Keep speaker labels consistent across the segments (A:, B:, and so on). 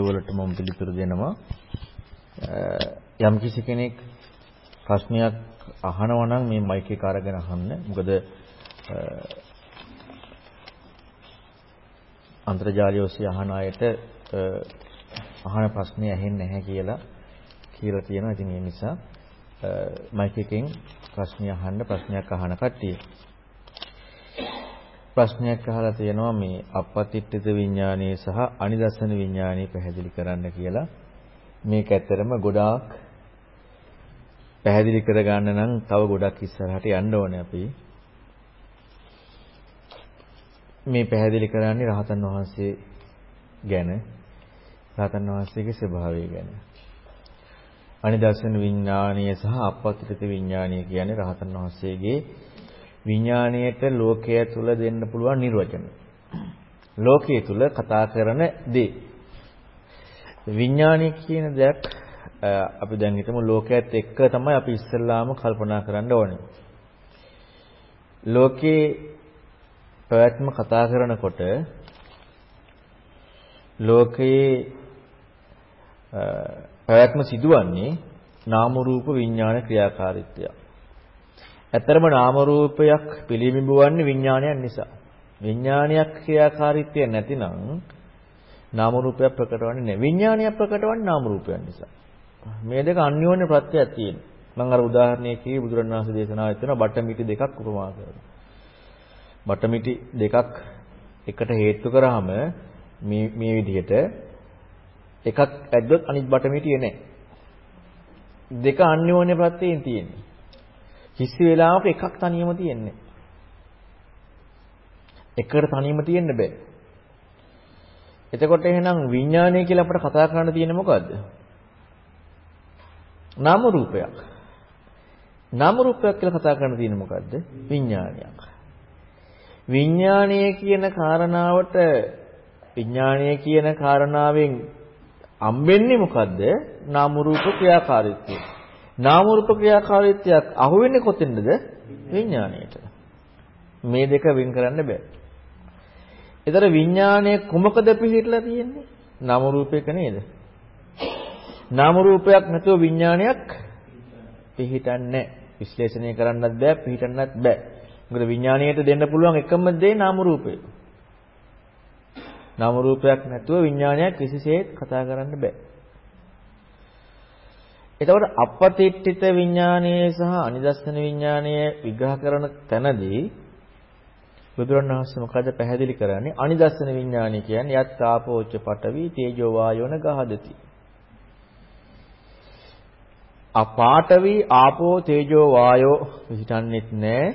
A: වලට මම පිළිතුරු දෙනවා. යම් කිසි කෙනෙක් ප්‍රශ්නයක් අහනවා නම් මේ මයික් එක අරගෙන අහන්න. මොකද අන්තර්ජාලය ඔස්සේ අහන අයට අහන ප්‍රශ්නේ ඇහෙන්නේ නැහැ කියලා කියලා තියෙනවා. ඉතින් ඒ නිසා මයික් එකෙන් ප්‍රශ්නය අහන්න ප්‍රශ්නයක් අහන කට්ටිය. ප්‍රශ්නයක් අහලා තියෙනවා මේ අපපතිට්ඨිත විඥානයේ සහ අනිදස්සන විඥානයේ පැහැදිලි කරන්න කියලා. මේක ඇත්තරම ගොඩාක් පැහැදිලි කරගන්න නම් තව ගොඩක් ඉස්සරහට යන්න ඕනේ අපි. මේ පැහැදිලි කරන්නේ රහතන් වහන්සේ ගැන රහතන් වහන්සේගේ ස්වභාවය ගැන. අනිදර්ශන විඥානීය සහ අපපතිත විඥානීය කියන්නේ රහතන් වහන්සේගේ විඥාණයට ලෝකය තුල දෙන්න පුළුවන් නිර්වචන. ලෝකයේ තුල කතා කරන දේ. විඥානීය කියන දෙයක් අපි දැන් හිතමු ලෝකයේත් එක්ක තමයි අපි ඉස්සෙල්ලාම කල්පනා කරන්න ඕනේ. ලෝකේ පැවැත්ම කතා කරනකොට ලෝකයේ පැවැත්ම සිදුවන්නේ නාම රූප විඥාන ක්‍රියාකාරීත්වය. ඇත්තරම නාම රූපයක් පිළිඹුවන්නේ විඥානයක් නිසා. විඥානයක් ක්‍රියාකාරීත්වය නැතිනම් නාම රූපයක් ප්‍රකටවන්නේ නැහැ. විඥානයක් ප්‍රකටවන්නේ නාම රූපයක් නිසා. මේ දෙක අන්‍යෝන්‍ය ප්‍රත්‍යක් තියෙනවා. මම අර උදාහරණයක් කිව්වේ බුදුරණවහන්සේ දේශනාවෙත් වෙනවා බටමිටි දෙකක් උපමා කරනවා. බටමිටි දෙකක් එකට හේතු කරාම මේ මේ විදිහට එකක් ඇද්දොත් අනිත් බටමිටියේ නැහැ. දෙක අන්‍යෝන්‍ය ප්‍රත්‍යයෙන් තියෙන්නේ. කිසි වෙලාවක එකක් තනියම තියෙන්නේ එකට තනියම තියෙන්න බෑ. එතකොට එහෙනම් විඥානය කියලා අපිට කතා කරන්න තියෙන්නේ මොකද්ද? නාම රූපයක්. නාම රූපයක් කියලා කතා කරන්න තියෙන්නේ මොකද්ද? විඥානයක්. විඥානය කියන කාරණාවට විඥානය කියන කාරණාවෙන් හම්බෙන්නේ මොකද්ද? නාම රූප ක්‍රියාකාරීත්වය. නාම රූප ක්‍රියාකාරීත්වයක් අහුවෙන්නේ කොතෙන්ද? විඥාණයට. මේ දෙක වෙන් කරන්න බෑ. ඒතර විඥාණය කුමකද පිළිහිట్లా තියෙන්නේ? නාම රූපයක නේද? නාම රූපයක් නැතුව විඥානයක් පිළිහිටන්නේ විශ්ලේෂණය කරන්නත් බෑ පිළිහිටන්නත් බෑ. මොකද විඥාණයට දෙන්න පුළුවන් එකම දේ නාම රූපය. නාම රූපයක් නැතුව විඥානයක් කිසිසේත් කතා කරන්න බෑ. එතකොට අපපතිට්ඨිත විඥානයේ සහ අනිදස්සන විඥානයේ විග්‍රහ කරන තැනදී බුදුරණවහන්සේ මොකද පැහැදිලි කරන්නේ? අනිදස්සන විඥානය කියන්නේ යත් ආපෝච්ච පඨවි තේජෝ වායෝන ගහදති. අපාඨවි ආපෝ තේජෝ වායෝ හිතන්නෙත් නෑ.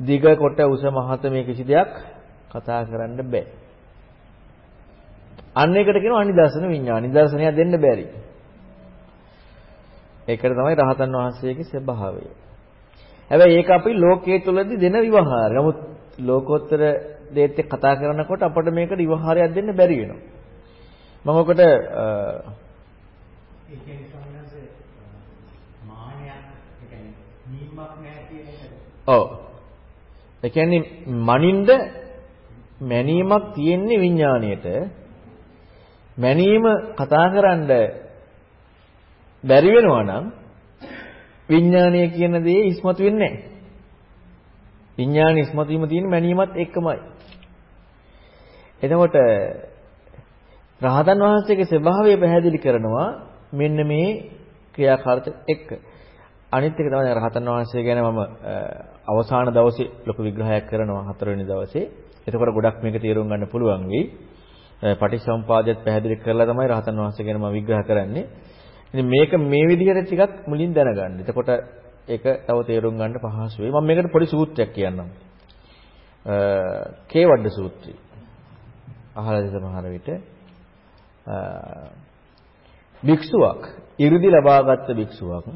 A: දිග කොට උස මහත මේ කිසි දෙයක් කතා කරන්න බෑ. අන්න ඒකට කියනවා අනිදර්ශන විඥාන. නිදර්ශනයක් දෙන්න බැරි. ඒකට තමයි රහතන් වහන්සේගේ ස්වභාවය. හැබැයි ඒක අපි ලෝකයේ තුලදී දෙන විවහාරය. නමුත් ලෝකෝත්තර දේත් කතා කරනකොට අපිට මේකට විවහාරයක් දෙන්න බැරි වෙනවා. මම ඔකට. ඔව්. ඒ කියන්නේ මනින්ද මැනීමක් තියෙන්නේ විඥාණයට. මැනීම කතා කරන්න බැරි වෙනවා නම් විඥානය කියන දේ ඉස්මතු වෙන්නේ නැහැ. විඥාන ඉස්මතු වීම තියෙන මැනීමත් එක්කමයි. එතකොට රහතන් වහන්සේගේ ස්වභාවය පැහැදිලි කරනවා මෙන්න මේ ක්‍රියාකාරක එක්ක. අනිත් එක තමයි රහතන් වහන්සේ ගැන මම අවසාන දවසේ ලොකු විග්‍රහයක් කරනවා හතරවෙනි දවසේ. එතකොට ගොඩක් මේක තේරුම් ගන්න පුළුවන් වෙයි. පටිච්චසමුපාදයට පැහැදිලි කරලා තමයි රහතන් වහන්සේ ගැන මම විග්‍රහ කරන්නේ. ඉතින් මේක මේ විදිහට ටිකක් මුලින් දැනගන්න. එතකොට ඒක තව තේරුම් ගන්න පහසු වෙයි. මම මේකට පොඩි සූත්‍රයක් කියන්නම්. කේවඩ සූත්‍රය. අහලා සමහර විට භික්ෂුවක් 이르දි ලබාගත් භික්ෂුවක්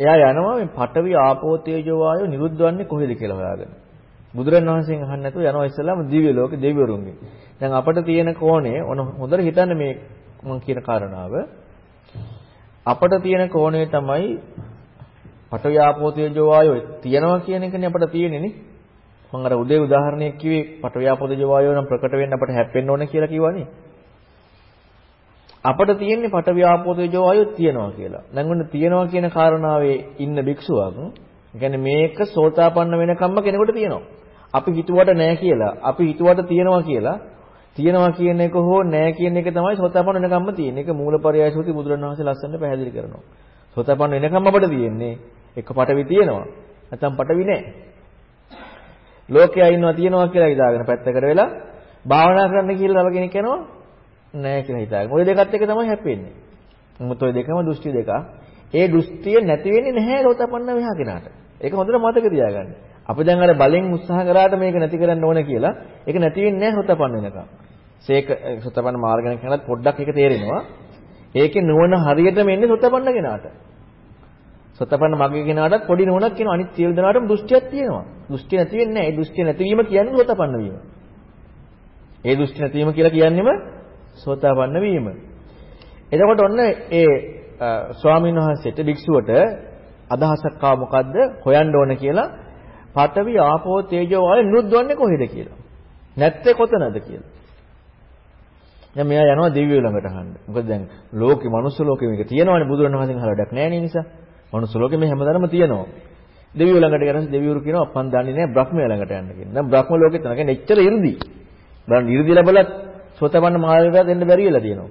A: එයා යනවා මේ පඨවි ආපෝ තේජෝ වායෝ නිරුද්ධ වන්නේ කොහෙද කියලා හොයාගෙන. බුදුරණවහන්සේගෙන් අහන්න නැතුව යනවා ඉස්සලාම දිව්‍ය ලෝකේ දෙවිවරුන්ගෙන්. දැන් අපිට තියෙන කෝණය ඔන හොඳට හිතන්න මේ මම කියන කාරණාව. අපිට තියෙන කෝණය තමයි පඨවි ආපෝ තේජෝ වායෝ තියනවා කියන එකනේ අපිට තියෙන්නේ නේ. මම අර උදේ උදාහරණයක් කිව්වේ පටවියාපෝදජ වායෝ නම් ප්‍රකට වෙන්න අපට හැප්පෙන්න ඕන කියලා කිව්වනේ. අපට තියෙන්නේ පටවියාපෝදජ වායෝ තියනවා කියලා. දැන් ඔන්න තියනවා කියන කාරණාවේ ඉන්න භික්ෂුවක්, يعني මේක සෝතාපන්න වෙනකම්ම කෙනෙකුට තියෙනවා. අපි හිතුවට නෑ කියලා, අපි හිතුවට තියනවා කියලා, තියනවා කියන එක හෝ නෑ කියන එක තමයි සෝතාපන්න වෙනකම්ම තියෙන්නේ. ඒක මූලපරයය සූති බුදුරණවහන්සේ ලස්සනට පැහැදිලි කරනවා. සෝතාපන්න වෙනකම් අපට තියෙන්නේ එක පටවි තියෙනවා. නැත්නම් පටවි නෑ. ලෝකයා ඉන්නවා තියනවා කියලා හිතාගෙන පැත්තකට වෙලා භාවනා කරන්න කියලා තව කෙනෙක් යනවා නෑ කියලා හිතාගෙන. ওই දෙකත් එක තමයි හැප්පෙන්නේ. මොකද ওই දෙකම දෘෂ්ටි දෙක. ඒ දෘෂ්ටිය නැති වෙන්නේ නැහැ රෝතපන්න විහා කෙනාට. ඒක හොඳට මතක තියාගන්න. අපි දැන් අර බලෙන් උත්සාහ කරාට මේක නැති කරන්න ඕන කියලා ඒක නැති වෙන්නේ නැහැ රෝතපන්න වෙනකම්. සේක සෝතපන්න මාර්ගණ කෙනාට පොඩ්ඩක් ඒක තේරෙනවා. ඒකේ නුවණ හරියටම එන්නේ සෝතපන්න කෙනාට. සෝතපන්න මග්ගේ කෙනාටත් පොඩි නුවණක් කියනවා. අනිත් සියලු දෙනාටම දෘෂ්ටියක් තියෙනවා. දෘෂ්ටි නැති වෙන්නේ නැහැ. ඒ දෘෂ්ටි නැතිවීම කියන්නේ සෝතපන්න වීම. ඒ දෘෂ්ටි නැතිවීම කියලා කියන්නේම සෝතාපන්න වීම. එතකොට ඔන්න ඒ ස්වාමීන් වහන්සේට භික්ෂුවට අදහසක් ආව මොකද්ද? හොයන්න ඕන කියලා පඨවි ආපෝ තේජෝ වායු නිරුද්ධවන්නේ කොහෙද කියලා. නැත්තේ කොතනද කියලා. දැන් මෙයා යනවා දිව්‍ය ළඟට අහන්න. මොකද දැන් ලෝකේ මනුස්ස ලෝකේ මේක තියෙනවනේ බුදුරණවහන්සේගෙන් අහලා වැඩක් නැහැ නේ නිසා. මනුස්ස ලෝකේ මේ හැමදාම තියෙනවා. දිව්‍ය ළඟට ගියහම දිව්‍යවරු කියනවා අපන් දන්නේ නැහැ බ්‍රහ්මයා ළඟට යන්න කියලා. දැන් බ්‍රහ්ම ලෝකේ තනකෙන් එච්චර 이르දි. බලන්න 이르දි ලැබලත් සෝතපන්න මහාවේරයා දෙන්න බැරි වෙලා තියෙනවා.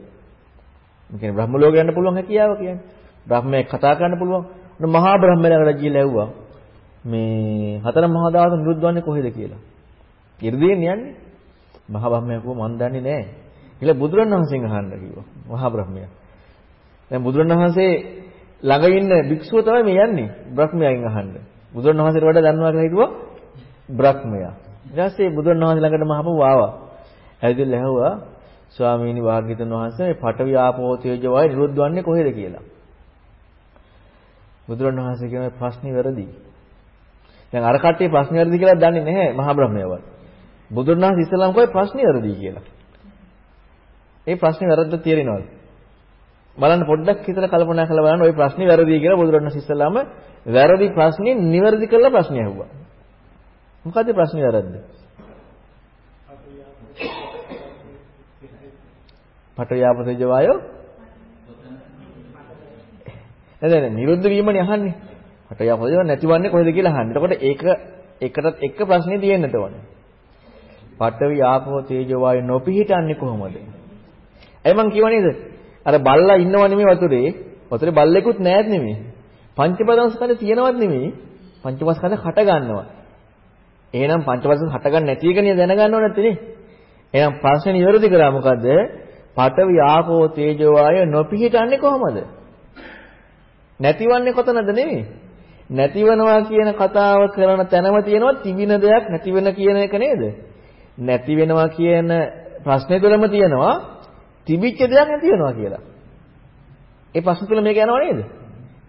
A: ඒ කියන්නේ බ්‍රහ්ම ලෝකේ යන්න පුළුවන් හැකියාව කියන්නේ. බ්‍රහ්මයා කතා කරන්න පුළුවන්. මහා බ්‍රහ්මයා ළඟට ගිහිල්ලා ඇහුවා. මේ හතර මහා දාස නිරුද්ධ වන්නේ කොහෙද කියලා. ඉර්ධියෙන් යන්නේ. මහා බ්‍රහ්මයා කිව්වා මන් දන්නේ නැහැ. කියලා බුදුරණවහන්සේගෙන් අහන්න කිව්වා. මහා බ්‍රහ්මයා. දැන් බුදුරණවහන්සේ ළඟ ඉන්න භික්ෂුව තමයි මේ යන්නේ. බ්‍රහ්මයාගෙන් අහන්න. බුදුරණවහන්සේට වඩා දන්නවා කියලා හිතුවා බ්‍රහ්මයා. ඊට පස්සේ බුදුරණවහන්සේ ළඟටම ආපහු ආවා. ඇවිදලා ඇහුවා ස්වාමීනි වාග්යතුන් වහන්සේ මේ පඨවි ආපෝ තේජෝ වායු නිරුද්ධ වන්නේ කොහෙද කියලා. බුදුරණවහන්සේ කියන ප්‍රශ්නේ වැරදි. දැන් අර කට්ටිය ප්‍රශ්නේ වැරදි කියලා දන්නේ නැහැ මහා බ්‍රහ්මයවත්. බුදුරණවහන්සේ ඉස්සලම් කොයි ප්‍රශ්නේ වැරදි කියලා. ඒ ප්‍රශ්නේ වැරද්ද තේරෙනවද? බලන්න පොඩ්ඩක් හිතලා කල්පනා කරලා බලන්න ওই ප්‍රශ්නේ වැරදි කියලා බුදුරණවහන්සේ ඉස්සලම වැරදි ප්‍රශ්නේ නිවැරදි කරලා ප්‍රශ්නේ අහුවා. මොකද්ද ප්‍රශ්නේ වැරද්ද? පටවියාපතේජ වායෝ නේද නේද නිරුද්ධ වීමනේ අහන්නේ පටවියාපතේජ නැතිවන්නේ කොහෙද කියලා අහන්නේ. එතකොට ඒක එකටත් එක ප්‍රශ්නේ තියෙන්නට ඕනේ. පටවි ආපෝ තේජෝ වායෝ නොපිහිටන්නේ කොහොමද? එයි මං කියව නේද? අර බල්ලා ඉන්නව නෙමෙයි වතුරේ. වතුරේ බල්ලෙකුත් නැත් නෙමෙයි. පංචපදංශකනේ තියෙනවත් නෙමෙයි. පංචපස්කන්ධ හට ගන්නවා. එහෙනම් පංචපස්කන්ධ හට ගන්න නැති එකනේ දැනගන්නව නැත්තේ නේ. එහෙනම් ප්‍රශ්නේ නිවැරදි කරා මොකද්ද? පඨවි ආපෝ තේජෝ වාය නොපිහිටන්නේ කොහමද? නැතිවන්නේ කොතනද නෙමෙයි. නැතිවනවා කියන කතාව කරන තැනම තියෙනවා තිබින දෙයක් නැති වෙන කියන එක නේද? නැති වෙනවා කියන ප්‍රශ්නේ තුළම තියෙනවා තිබිච්ච දෙයක් නැති වෙනවා කියලා. ඒ ප්‍රශ්න තුළ මේක යනවා නේද?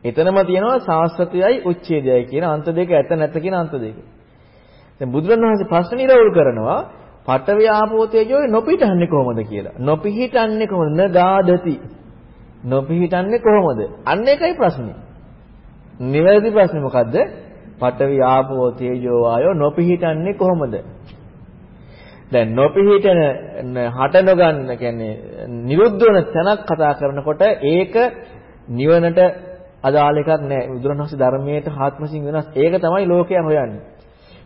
A: එතනම තියෙනවා සාස්වතයයි උච්ඡේදයයි කියන අන්ත දෙක ඇත නැත කියන අන්ත දෙක. දැන් බුදුරණවහන්සේ ප්‍රශ්න නිරවුල් කරනවා පඨවි ආපෝ තේජෝ නොපිහිටන්නේ කොහොමද කියලා. නොපිහිටන්නේ කොහොමද? නගාදති. නොපිහිටන්නේ කොහොමද? අන්න ඒකයි ප්‍රශ්නේ. නිවැරදි ප්‍රශ්නේ මොකද්ද? පඨවි ආපෝ තේජෝ වායෝ නොපිහිටන්නේ කොහොමද? දැන් නොපිහිටන හට නොගන්න කියන්නේ නිරුද්ධ වෙන තැනක් කතා කරනකොට ඒක නිවනට අදාළ එකක් නෑ. බුදුරණවහන්සේ ධර්මයට හාත්මසින් වෙනස්. ඒක තමයි ලෝකයා හොයන්නේ.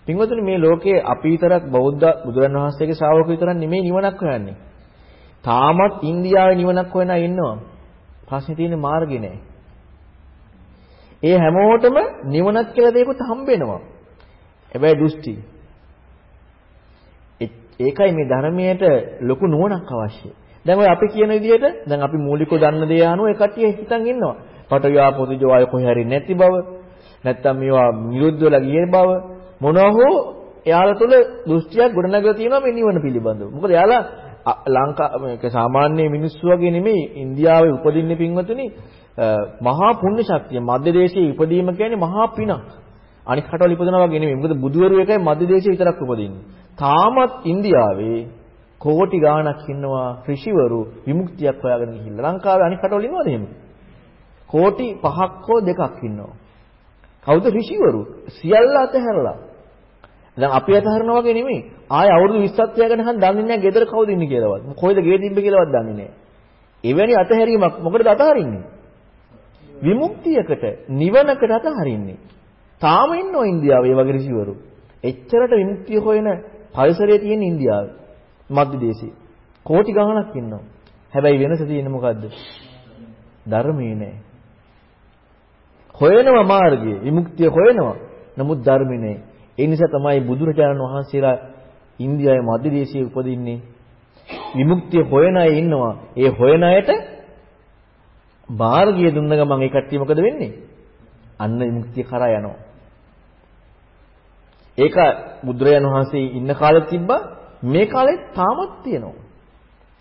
A: පින්වතුනි මේ ලෝකයේ අපි විතරක් බෞද්ධ බුදුරන් වහන්සේගේ ශ්‍රාවක විතරක් නෙමෙයි නිවනක් හොයන්නේ. තාමත් ඉන්දියාවේ නිවනක් හොයන අය ඉන්නවා. ප්‍රශ්නේ තියෙන්නේ මාර්ගේ නෑ. ඒ හැමෝටම නිවනක් කියලා දෙයකට හම්බ වෙනවා. හැබැයි දෘෂ්ටි. ඒකයි මේ ධර්මයට ලොකු නුවණක් අවශ්‍යයි. දැන් ඔය අපි කියන විදිහට දැන් අපි මූලිකව දන්න දේ අනුව ඒ කට්ටිය හිතන් ඉන්නවා. පටවියා පොදුජෝ ආය කොහේ හරි නැති බව, නැත්තම් මේවා නිරුද්ධ වෙලා ගිය බව, මොනවා හෝ එයාලා තුළ දෘෂ්ටියක් ගොඩනගලා තියෙනවා මේ නිවන පිළිබඳව. මොකද එයාලා ලංකා මේක සාමාන්‍ය මිනිස්සු වගේ නෙමෙයි ඉන්දියාවේ උපදින්නේ පින්වතුනි මහා පුණ්‍ය ශක්තිය මධ්‍ය දේශයේ ඉපදීම කියන්නේ මහා පිනක්. අනික් රටවල ඉපදනවා වගේ නෙමෙයි. මොකද බුදුවරු එකයි මධ්‍ය දේශයේ විතරක් උපදින්නේ. තාමත් ඉන්දියාවේ කෝටි ගාණක් ඉන්නවා ඍෂිවරු විමුක්තියක් හොයාගෙන ගිහිල්ලා. ලංකාවේ අනික් රටවල ඉන්නවද එහෙම? කෝටි 5ක් හෝ 2ක් ඉන්නවා. කවුද ඍෂිවරු? සියල්ල අතහැරලා දැන් අපි අතහරිනවා වගේ නෙමෙයි. ආයෙ අවුරුදු 20ක් තියාගෙන හන් දන්නේ නැහැ ගෙදර කවුද ඉන්නේ කියලාවත්. කොහෙද ගේ තිබ්බේ කියලාවත් දන්නේ නැහැ. එවැනි අතහැරීමක් මොකටද අතහරින්නේ? විමුක්තියකට, නිවනකට අතහරින්නේ. තාම ඉන්නෝ ඉන්දියාවේ වගේ ඍෂිවරු. එච්චරට විමුක්තිය හොයන පරිසරයේ තියෙන ඉන්දියාවේ මධ්‍ය දේශයේ කෝටි ගණනක් ඉන්නවා. හැබැයි වෙනස තියෙන්නේ මොකද්ද? ධර්මයේ නෑ. හොයනවා මාර්ගය, විමුක්තිය හොයනවා. නමුත් ධර්මේ නෑ. ඒ නිසා තමයි බුදුරජාණන් වහන්සේලා ඉන්දියාවේ මධ්‍ය දේශයේ උපදින්නේ. විමුක්තිය හොයන අය ඉන්නවා. ඒ හොයන අයට මාර්ගය දුන්න ගමන් ඒ කට්ටිය මොකද වෙන්නේ? අන්න විමුක්තිය කරා යනවා. ඒක බුදුරජාණන් වහන්සේ ඉන්න කාලෙත් තිබ්බා මේ කාලෙත් තාමත් තියෙනවා.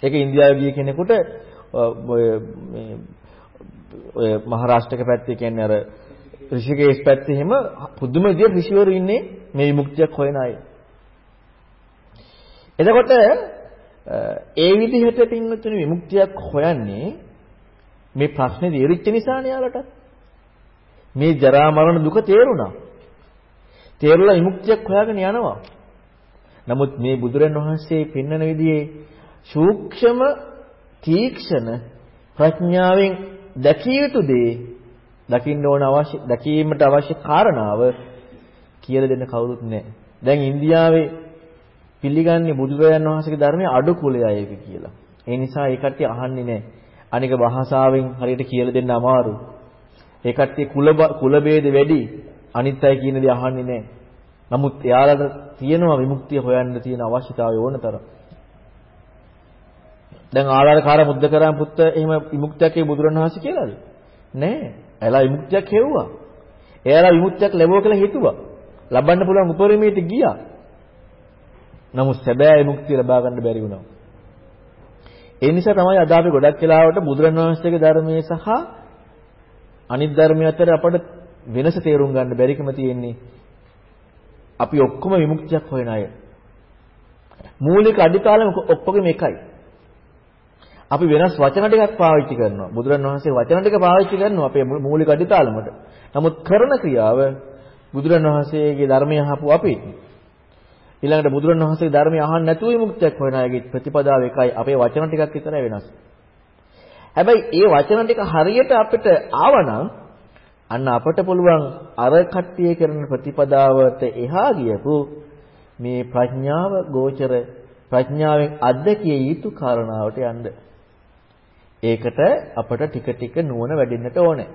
A: ඒක ඉන්දියාවේ ගිය කෙනෙකුට ඔය මේ ඔය මහරාෂ්ට්‍රක පැත්තේ කියන්නේ අර ඍෂිකේශ් පැත්තේ එහෙම පුදුම විදියට ඍෂිවරු ඉන්නේ මේ විමුක්තියක් හොයන අය. එතකොට ඒ විදිහට පින්වතුනි විමුක්තියක් හොයන්නේ මේ ප්‍රශ්නේ තේරිච්ච නිසානේ යාලට. මේ ජරා මරණ දුක තේරුණා. තේරුලා විමුක්තියක් හොයාගෙන යනවා. නමුත් මේ බුදුරන් වහන්සේ පෙන්වන විදිහේ සූක්ෂම තීක්ෂණ ප්‍රඥාවෙන් දැකිය යුතු දේ දකින්න ඕන අවශ්‍ය දැකීමට අවශ්‍ය කාරණාව කියලා දෙන්න කවුරුත් නැහැ. දැන් ඉන්දියාවේ පිළිගන්නේ බුදුරජාණන් වහන්සේගේ ධර්මයේ අඩු කුලයයි කියලා. ඒ නිසා ඒ කට්ටිය අහන්නේ නැහැ. අනික භාෂාවෙන් හරියට කියලා දෙන්න අමාරු. ඒ කට්ටිය කුල කුල ભેද වැඩි. අනිත් අය කියන දේ අහන්නේ නැහැ. නමුත් එයාලට තියෙනවා විමුක්තිය හොයන්න තියෙන අවශ්‍යතාවය ඕනතරම්. දැන් ආලාරකාර මුද්දකරම් පුත්ත එහෙම විමුක්තියක් ඒ බුදුරණවහන්සේ කියලාද? නෑ. එයාලා විමුක්තියක් හෙව්වා. එයාලා විමුක්තියක් ලැබුවා කියලා හිතුවා. ලබන්න පුළුවන් උපරිමයට ගියා. නමුත් සැබෑ විමුක්තිය ලබා ගන්න බැරි වුණා. ඒ නිසා තමයි අද අපි ගොඩක් වෙලාවට බුදුරණවහන්සේගේ ධර්මයේ සහ අනිත් ධර්මය අතර අපට වෙනස තේරුම් ගන්න බැරිකම තියෙන්නේ. අපි ඔක්කොම විමුක්තියක් හොයන අය. මූලික අඩිතාලම ඔක්කොගෙම එකයි. අපි වෙනස් වචන ටිකක් පාවිච්චි කරනවා. බුදුරණවහන්සේ වචන ටික පාවිච්චි කරනවා අපේ මූලික අඩිතාලමට. නමුත් කරන ක්‍රියාව බුදුරණවහන්සේගේ ධර්මය අහපු අපි. ඊළඟට බුදුරණවහන්සේගේ ධර්මය අහන්න නැතුව විමුක්තියක් හොයන අයගේ ප්‍රතිපදාව එකයි. අපේ වචන ටිකක් විතරයි වෙනස්. හැබැයි ඒ වචන ටික හරියට අපිට ආවනම් අන්න අපට පුළුවන් අර කට්ටිය කරන ප්‍රතිපදාවට එහා ගියපු මේ ප්‍රඥාව ගෝචර ප්‍රඥාවෙන් අත්දැකිය යුතු කාරණාවට යන්න. ඒකට අපට ටික ටික නුවණ වැඩෙන්නට ඕනේ.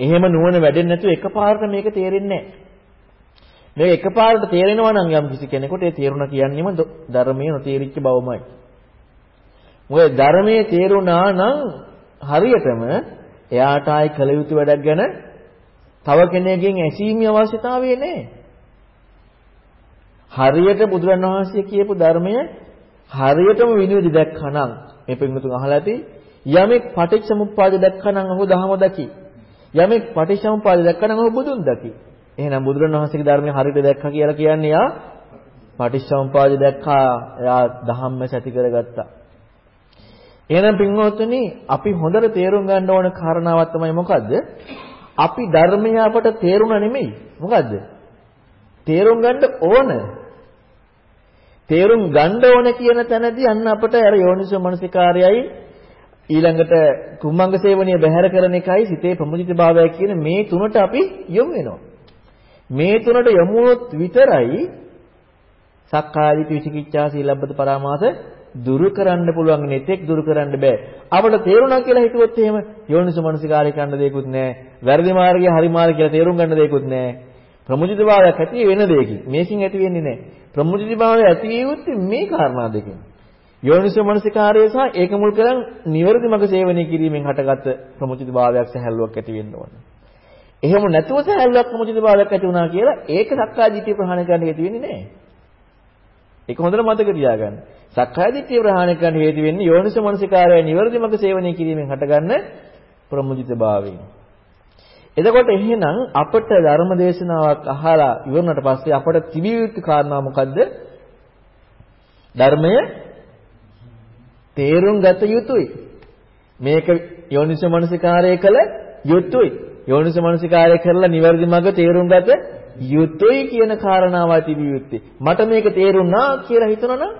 A: එහෙම නුවණ වැඩෙන්නේ නැතුව එකපාරට මේක තේරෙන්නේ නැහැ. මේක එකපාරට තේරෙනවා නම් යම් කිසි කෙනෙකුට ඒ තේරුණා කියන්නේම ධර්මයේ නොතේරිච්ච බවමයි. මොකද ධර්මයේ තේරුණා නම් හරියටම එයාට ආයි කළ යුතු වැඩක් ගැන තව කෙනෙක්ගෙන් ඇසීමේ අවශ්‍යතාවය නැහැ. හරියට බුදුරන් වහන්සේ කියපු ධර්මය හරියටම විනිවිද දැක්කනම් මේ පිටුතුන් අහලා ඇති යමෙක් පටිච්චසමුප්පාද දැක්කනම් ඔහු දහම දකි. යමෙක් පටිච්චසමුප්පාද දැක්කනම් ඔහු බුදුන් දකි. එහෙනම් බුදුරන් වහන්සේගේ ධර්මය හරියට දැක්කා කියලා කියන්නේ යා පටිච්චසමුපාද දැක්කා එයා ධම්ම සැති කරගත්තා. එහෙනම් පින්වත්නි අපි හොඳට තේරුම් ගන්න ඕන කාරණාවක් තමයි මොකද්ද? අපි ධර්මය අපට තේරුණා නෙමෙයි. මොකද්ද? තේරුම් ගන්න ඕන. තේරුම් ගන්න ඕන කියන තැනදී අන්න අපට අර යෝනිසෝ මනසිකාරයයි ඊළඟට කුම්මංග සේවනීය බැහැර කරන එකයි සිතේ ප්‍රමුජිතභාවය කියන මේ තුනට අපි යොමු වෙනවා. මේ තුනට යොමු විතරයි සක්කායදිට විචිකිච්ඡා සීලබ්බත පරාමාස දුරු කරන්න පුළුවන් නෙතෙක් දුරු කරන්න බෑ. අපට තේරුණා කියලා හිතුවොත් එහෙම යෝනිසෝ මනසිකාරය කරන්න දෙයක්වත් නැහැ. වැරදි මාර්ගය හරි මාර්ගය කියලා තේරුම් ගන්න දෙයක්වත් නැහැ. ප්‍රමුජිතභාවයක් ඇති වෙන දෙයකින්. මේකින් ඇති වෙන්නේ නැහැ. ප්‍රමුජිතභාවය ඇති වෙන්නේ මේ කාරණා දෙකෙන්. යෝනිසෝ මනසිකාරය සහ ඒක මුල් කරන් නිවැරදි මඟ සේවනය කිරීමෙන් හටගත් ප්‍රමුජිතභාවයක් සහැල්ලුවක් ඇති වෙන්න ඕන. එහෙම නැතුව සහැල්ලුවක් ප්‍රමුජිතභාවයක් ඇති වුණා කියලා ඒක සක්කායදිට්ඨිය ප්‍රහාණය කරන්න හේතු වෙන්නේ නැහැ. ඒක හොඳට මතක තියාගන්න. සක්කායදිට්ඨිය ප්‍රහාණය කරන්න හේතු වෙන්නේ යෝනිසෝ මනසිකාරය නිවැරදි මඟ සේවනය කිරීමෙන් හටගන්න ප්‍රමුජිතභාවයෙන්. එතකොට එහෙනම් අපට ධර්ම දේශනාවක් අහලා ඉවරනට පස්සේ අපට තිබිය යුතු කාරණා මොකද්ද? ධර්මය තේරුම් ගත යුතුයි. මේක යෝනිසමනසිකාරය කළ යුතුයි. යෝනිසමනසිකාරය කරලා නිවැරදි මඟ තේරුම් ගත යුතුයි කියන කාරණාවයි තිබිය යුත්තේ. මට මේක තේරුණා කියලා හිතනවනම්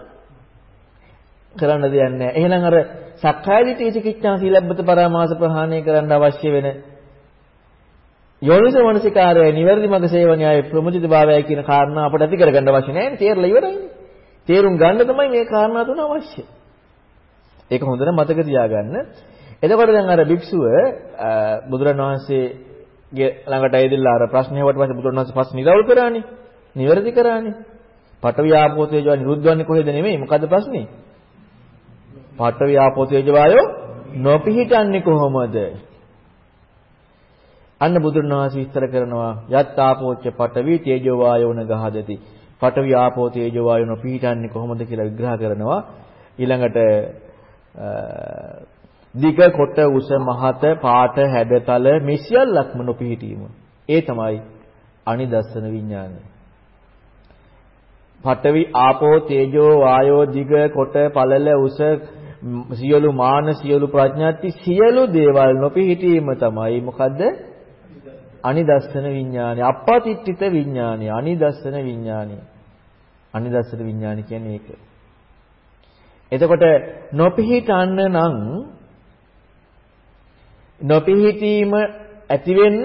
A: කරන්න දෙයක් නැහැ. එහෙනම් අර සක්කාය දිට්ඨි චිකිච්ඡා සීලබ්බත පරාමාස ප්‍රහාණය කරන්න අවශ්‍ය වෙන යෝනිසෝ මනසිකාරය නිවැරදි මඟ සේවනයයි ප්‍රමුජිතභාවයයි කියන කාරණා අපට ඇති කරගන්න අවශ්‍ය නැහැ නේ. තේරලා ඉවරයිනේ. තේරුම් ගන්න තමයි මේ කාරණා තුන අවශ්‍ය. ඒක හොඳට මතක තියාගන්න. එතකොට දැන් අර භික්ෂුව බුදුරණවහන්සේගේ ළඟට ඇවිදලා අර ප්‍රශ්නේ වට පස්සේ බුදුරණවහන්සේ පස් නිරවුල් කරානේ. නිවැරදි කරානේ. පඨවි ආපෝ තේජෝ නිරුද්ධ වන්නේ කොහෙද නෙමෙයි. මොකද්ද ප්‍රශ්නේ? පඨවි ආපෝ තේජෝ වායෝ නොපිහිටන්නේ කොහොමද? අන්න බුදුරණවහන්සේ විස්තර කරනවා යත් ආපෝච්ච පඨවි තේජෝ වායෝන ගහදති. පඨවි ආපෝ තේජෝ වායෝන පිහිටන්නේ කොහොමද කියලා විග්‍රහ කරනවා. ඊළඟට දිග කොට උස මහත පාට හැඩතල මිසියල්ලක්ම නොපිහිටීම. ඒ තමයි අනිදස්සන විඥානය. පඨවි ආපෝ තේජෝ වායෝ දිග කොට පළල උස සියලු මාන සියලු ප්‍රඥාති සියලු දේවල් නොපිහිටීම තමයි මොකද්ද? අනිදස්සන විඥානය. අපපතිට්ඨිත විඥානය. අනිදස්සන විඥානය. අනිදස්සන විඥානය කියන්නේ ඒක. එතකොට නොපිහිටන්න නම් නොපිහිටීම ඇති වෙන්න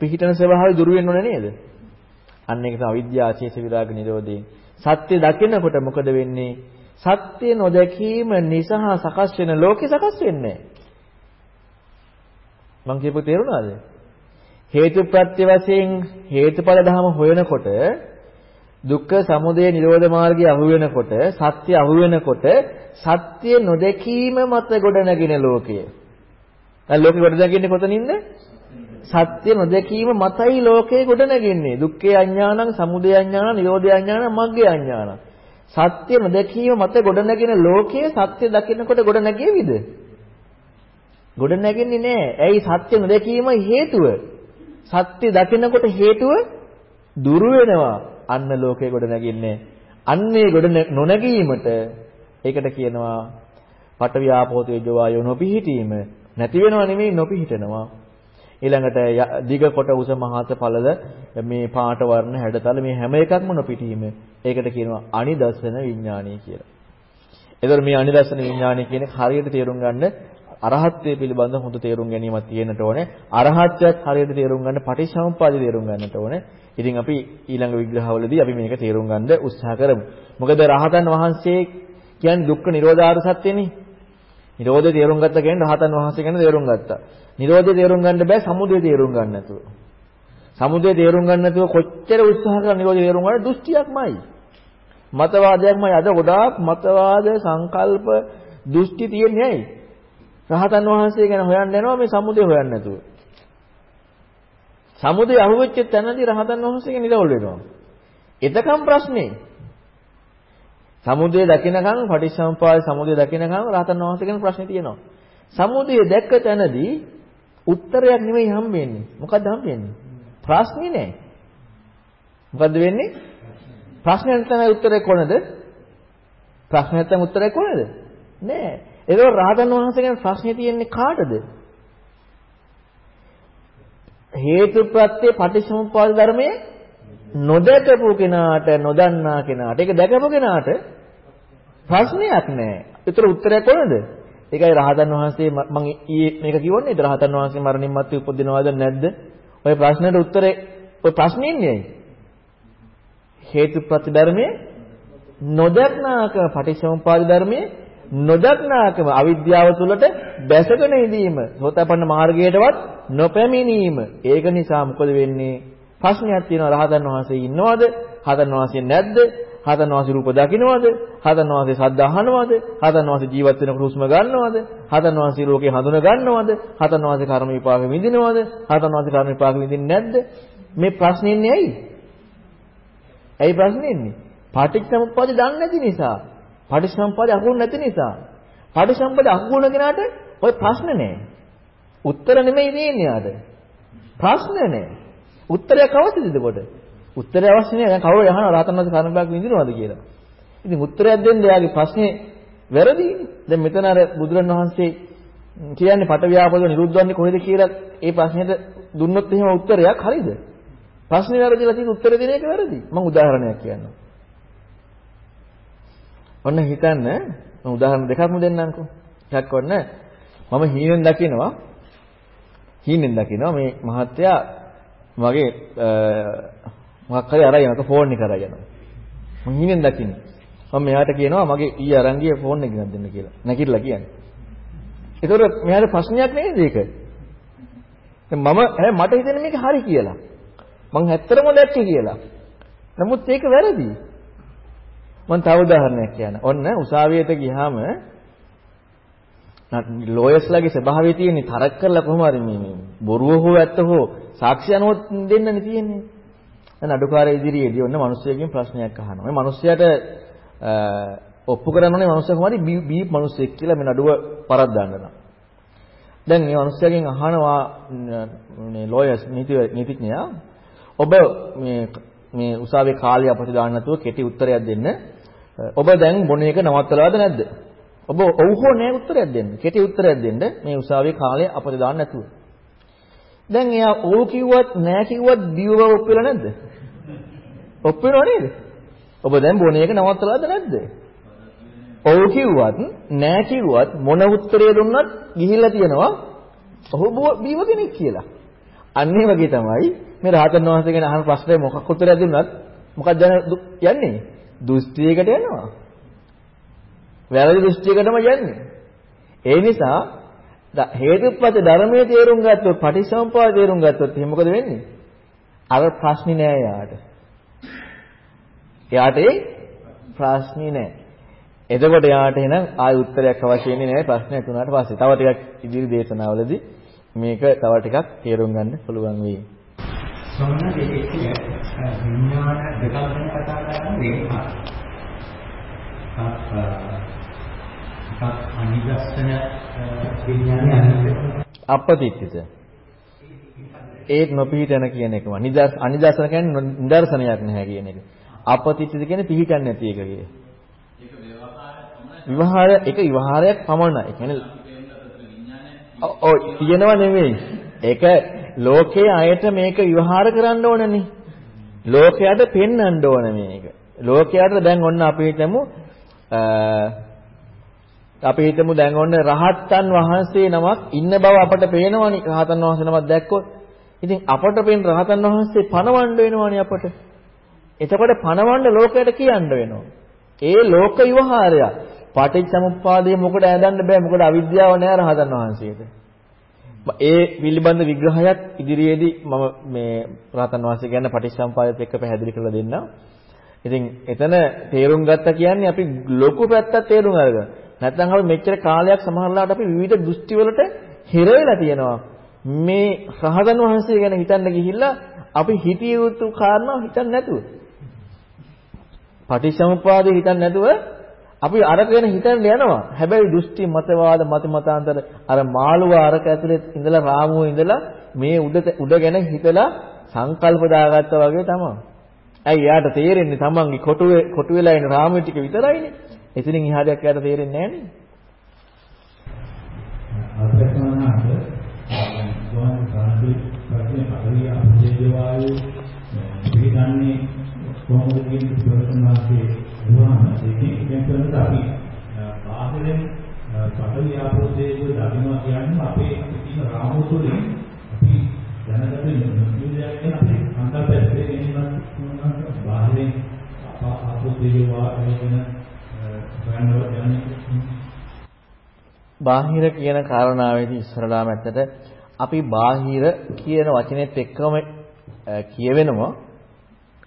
A: පිහිටන ස්වභාවය දුරු වෙන්න ඕනේ නේද? අන්න ඒක තමයි අවිද්‍යාව ආශේෂ විරාග නිරෝධයෙන්. සත්‍ය දකිනකොට මොකද වෙන්නේ? සත්‍ය නොදැකීම නිසා සකස් වෙන ලෝකේ සකස් වෙන්නේ නැහැ. මං කියපු තේරුණාද? හේතුප්‍රත්‍ය වශයෙන් හේතුඵල ධම හොයනකොට දුක්ඛ සමුදය නිරෝධ මාර්ගය අහු වෙනකොට සත්‍ය අහු වෙනකොට සත්‍ය නොදැකීම මත ගොඩනගෙන ලෝකය. දැන් ලෝකෙ ගොඩනගන්නේ කොතනින්ද? සත්‍ය නොදැකීම මතයි ලෝකේ ගොඩනගන්නේ. දුක්ඛේ අඥානං, සමුදය අඥානං, නිරෝධය අඥානං, මග්ගේ අඥානං. සත්‍ය නොදැකීම මත ගොඩනගෙන ලෝකයේ සත්‍ය දකිනකොට ගොඩනගෙවිද? ගොඩනගන්නේ නැහැ. ඇයි සත්‍ය නොදැකීම හේතුව? සත්‍ය දකිනකොට හේතුව දුරු වෙනවා. අන්න ලෝකේ ගොඩනගින්නේ. අන්නේ ගොඩ නොනැගීමට ඒකට කියනවා පඨවි ආපෝ තේජෝ වායෝ නොපිහිටීම නැති වෙනව නෙමෙයි නොපිහිටනවා. ඊළඟට දිග කොට උස මහත පළල මේ පාට වර්ණ හැඩතල මේ හැම එකක්ම නොපිටීම. ඒකට කියනවා අනිදස්සන විඥානය කියලා. එතකොට මේ අනිදස්සන විඥානය කියන්නේ හරියට තේරුම් ගන්න අරහත්ත්වයේ පිළිබඳ හොඳ තේරුම් ගැනීමක් තියෙන්නට ඕනේ. අරහත්ත්වයක් හරියට තේරුම් ගන්න පටිච්චසමුප්පාදේ තේරුම් ගන්නට ඕනේ. ඉතින් අපි ඊළඟ විග්‍රහවලදී අපි මේක තේරුම් ගන්න උත්සාහ කරමු. මොකද රහතන් වහන්සේ කියන්නේ දුක්ඛ නිරෝධාර සත්‍යනේ. නිරෝධය තේරුම් ගත්ත කියන්නේ රහතන් වහන්සේ ගැන තේරුම් ගත්තා. නිරෝධය තේරුම් ගන්න බෑ සමුදය තේරුම් ගන්න නැතුව. සමුදය තේරුම් ගන්න නැතුව කොච්චර උත්සාහ කරලා නිරෝධය තේරුම් ගන්න දෘෂ්ටියක්මයි. මතවාදයක්මයි අද ගොඩාක් මතවාද සංකල්ප දෘෂ්ටි තියෙන්නේ ඇයි? රහතන් වහන්සේ ගැන හොයන්න යනවා මේ සමුදය හොයන්න නැතුව. සමුදය අහුවෙච්ච තැනදී රහතන් වහන්සේගේ නිරවුල් වෙනවා. එතකම් ප්‍රශ්නේ සමුදය දකිනකන් පටිච්චසමුපාද සමුදය දකිනකන් රහතන් වහන්සේ ගැන ප්‍රශ්නේ තියෙනවා. සමුදය දැක්ක තැනදී උත්තරයක් නෙමෙයි හම්බෙන්නේ. මොකද්ද හම්බෙන්නේ? ප්‍රශ්නේ නෑ. මොකද්ද වෙන්නේ? ප්‍රශ්නේ තමයි උත්තරේ කොනද? ප්‍රශ්නේ නැත්නම් උත්තරේ කොනද? නෑ. ඒක රහතන් වහන්සේ ගැන ප්‍රශ්නේ තියෙන්නේ කාටද? හේතුප්‍රත්‍ය පටිච්චසමුප්පාද ධර්මයේ නොදකපු කෙනාට නොදන්නා කෙනාට ඒක දැකපු කෙනාට ප්‍රශ්නයක් නැහැ. ඒතර උත්තරයක් කොහොමද? ඒකයි රහතන් වහන්සේ මම ඊයේ මේක කිව්වනේ රහතන් වහන්සේ මරණින් මත්තේ උපදිනවද නැද්ද? ඔය ප්‍රශ්නෙට උත්තරේ ඔය ප්‍රශ්නේ ඉන්නේ හේතු ප්‍රතිධර්මයේ නොදක්නාකම පටිච්චසමුපාද ධර්මයේ නොදක්නාකම අවිද්‍යාව තුළට බැසගෙන ඉඳීම සෝතපන්න මාර්ගයටවත් නොපැමිණීම ඒක නිසා මොකද වෙන්නේ ප්‍රශ්නයක් තියෙනවා රහතන් වහන්සේ ඉන්නවද? රහතන් වහන්සේ නැද්ද? රහතන් වහන්සේ රූප දකින්නවද? රහතන් වහන්සේ ශබ්ද අහනවද? රහතන් වහන්සේ ජීවත් වෙනකොට හුස්ම ගන්නවද? රහතන් වහන්සේ ලෝකේ හඳුන ගන්නවද? රහතන් වහන්සේ කර්ම විපාක විඳිනවද? රහතන් වහන්සේ කර්ම විපාක විඳින්නේ නැද්ද? මේ ප්‍රශ්නේ ඉන්නේ ඇයි? ඇයි ප්‍රශ්නේ ඉන්නේ? පටිච්චසමුප්පාදේ දන්නේ නැති නිසා. පටිච්චසමුප්පාදේ අහුුනේ නැති නිසා. පටිච්චසමුප්පාදේ අහුුණ කෙනාට ඔය ප්‍රශ්න නෑ. උත්තර නෙමෙයි තියෙන්නේ ආද. ප්‍රශ්න නෑ. උත්තරයක් අවශ්‍යද එතකොට? උත්තරය අවශ්‍ය නෑ. දැන් කවුරු යහනවා රහතන් වහන්සේ කර්මයක් විඳිනවද කියලා. ඉතින් උත්තරයක් දෙන්න එයාගේ ප්‍රශ්නේ වැරදිනේ. දැන් මෙතන අර බුදුරන් වහන්සේ කියන්නේ පට ව්‍යාපද නිරුද්ධ වන්නේ කොහෙද කියලා ඒ ප්‍රශ්නෙට දුන්නොත් එහෙම උත්තරයක් හරිද? ප්‍රශ්නේ වැරදිලා තියෙන උත්තර දෙන එක වැරදි. මම උදාහරණයක් කියන්නම්. ඔන්න හිතන්න මම උදාහරණ දෙකක්ම දෙන්නම්කෝ. එකක් ඔන්න මම හීනෙන් දකිනවා හීනෙන් දකිනවා මේ මහත්තයා මගේ මොකක් හරි අරගෙන යනක ෆෝන් එක අරගෙන. මම හීනෙන් දකින්නේ. මම මෙයාට කියනවා මගේ ඊ අරන් ගිය ෆෝන් එක ගෙනත් දෙන්න කියලා. නැගිටලා කියන්නේ. ඒතකොට මෙයාට ප්‍රශ්නයක් නේද ඒක? මම ඈ මට හිතෙන්නේ මේක හරි කියලා. මං ඇත්තටම දැක්කේ කියලා. නමුත් ඒක වැරදි. මම තව උදාහරණයක් කියන්න. ඔන්න උසාවියට ගියාම ලෝයස්ලාගේ ස්වභාවය තියෙන්නේ තරක් කරලා කොහොම හරි මේ මේ බොරුව හෝ ඇත්ත හෝ සාක්ෂි අනුව දෙන්නනේ තියෙන්නේ. දැන් අඩුකාරය ඉදිරියේදී ඔන්න මිනිස්සුයෙක්ගෙන් ප්‍රශ්නයක් අහනවා. මේ මිනිස්සයාට ඔප්පු කරනෝනේ මිනිස්සයා කොහොමද බීප් මිනිස්සෙක් කියලා මේ නඩුව පරද්දන්න නම්. දැන් මේ මිනිස්සයාගෙන් අහනවා මේ ලෝයර්ස් නීති නීතිඥයා ඔබ මේ මේ උසාවියේ කාලය අපිට දාන්න නැතුව කෙටි උත්තරයක් දෙන්න. ඔබ දැන් බොන එක නවත්තලාද නැද්ද? ඔබ ඔව් හෝ නෑ උත්තරයක් දෙන්න. කෙටි උත්තරයක් දෙන්න මේ උසාවියේ කාලය අපිට දාන්න නැතුව. දැන් එයා ඔව් කිව්වත් නෑ කිව්වත් දිව බව ඔප්පෙලා නැද්ද? ඔප්පෙනව නේද? ඔබ දැන් බොන එක නවත්තලාද නැද්ද? ඔව් කිව්වත් නෑ කිව්වත් මොන උත්තරය දුන්නත් ගිහිල්ලා තියෙනවා ඔහු බීව කෙනෙක් කියලා. අන්න ඒ වගේ තමයි මේ රහතන් වහන්සේ ගැන අහන ප්‍රශ්නේ මොකක් උත්තරයක් දුන්නත් මොකක්ද යන්නේ? දෘෂ්ටියකට යනවා. වැරදි දෘෂ්ටියකටම යන්නේ. ඒ නිසා හේතුප්‍රත්‍ය ධර්මයේ තේරුම් ගත්තොත් පටිච්චසමුප්පාද තේරුම් ගත්තොත් එහෙනම් මොකද වෙන්නේ? අර ප්‍රශ්නේ නෑ යාට. යාට ඒ ප්‍රශ්නේ නෑ. එතකොට යාට එන ආය උත්තරයක් අවශ්‍ය වෙන්නේ නෑ ප්‍රශ්නයක් උනාට පස්සේ. තව ටිකක් ඉදිරි දේශනාවලදී මේක තව ටිකක් තේරුම් ගන්න පුළුවන් වෙයි.
B: සමහර දෙකේ විඥාන දෙකක් ගැන කතා කරන්නේ වේවා. අනිදස්සන විඥානය
A: අපතිත්‍ිත ඒත් නොපිහිටන කියන එකම නිදර්ශ අනිදර්ශන කියන්නේ නිදර්ශනයක් නැහැ කියන එක. අපතිත්‍ිත කියන්නේ පිහිටන්නේ නැති එක කියේ. විවහාර එක විවහාරයක් පමණයි. ඒ කියන්නේ ඔව් කියනවා නෙමෙයි. ඒක ලෝකයේ අයට මේක විවහාර කරන්න ඕනනේ. ලෝකයට පෙන්වන්න ඕන මේක. ලෝකයට දැන් ඔන්න අපි හිතමු අපි හිතමු දැන් ඔන්න රහත්තන් වහන්සේ නමක් ඉන්න බව අපට පේනවනේ රහතන් වහන්සේ නමක් දැක්කොත්. ඉතින් අපට පේන රහතන් වහන්සේ පණවන්න වෙනවනේ අපට. එතකොට පණවන්න ලෝකයට කියන්න වෙනවා. ඒ ලෝක විවහාරය. පටිච්චසමුප්පාදයේ මොකද ඇදන්න බෑ මොකද අවිද්‍යාව නෑ රහතන් වහන්සේට. ඒ පිළිබඳ විග්‍රහයක් ඉදිරියේදී මම මේ රහතන් වහන්සේ ගැන පටිච්චසමුපාදයට එක්ක පැහැදිලි කරලා දෙන්නම්. ඉතින් එතන තේරුම් ගත්තා කියන්නේ අපි ලොකු පැත්තක් තේරුම් අරගන්න. නැත්නම් අපි මෙච්චර කාලයක් සමහරලාට අපි විවිධ දෘෂ්ටි වලට හිර වෙලා තියෙනවා. මේ රහතන් වහන්සේ ගැන හිතන්න ගිහිල්ලා අපි හිතිය යුතු කාරණා හිතන්නේ නැතුව. පටිච්චසමුප්පාදේ හිතන්නේ නැතුව අපි අරක ගැන හිතන්න යනවා. හැබැයි දෘෂ්ටි මතවාද මත මතාන්තර අර මාළුව අරක ඇතුලේ ඉඳලා රාමුව ඉඳලා මේ උඩ උඩ ගැන හිතලා සංකල්ප දාගත්තා වගේ තමයි. ඇයි යාට තේරෙන්නේ තමන්ගේ කොටුවේ කොටු වෙලා ඉන්න රාමුව ටික විතරයිනේ. එතනින් එහාට යාට තේරෙන්නේ නැහැ නේ.
B: අපේක්ෂානාට ගෝවන් කාණ්ඩු ප්‍රශ්නේ පරිය අපේ වායු පිළිගන්නේ කොහොමද කියන ප්‍රශ්නාවේ වුණා ඒකෙන් කියනකොට අපි බාහිරින් පඩවි ආපෝදේව දකින්නවා කියන්නේ අපේ තියෙන රාමුව තුළින් අපි දැනගත යුතු දෙයක් ගැන අපි අන්තර්පැත්තේ එන්න බාහිරින් ආපෝදේව වායු
A: බාහිර කියන කාරණාවේදී ඉස්සරලාම ඇත්තට අපි බාහිර කියන වචනේත් එක්කම කියවෙනවා.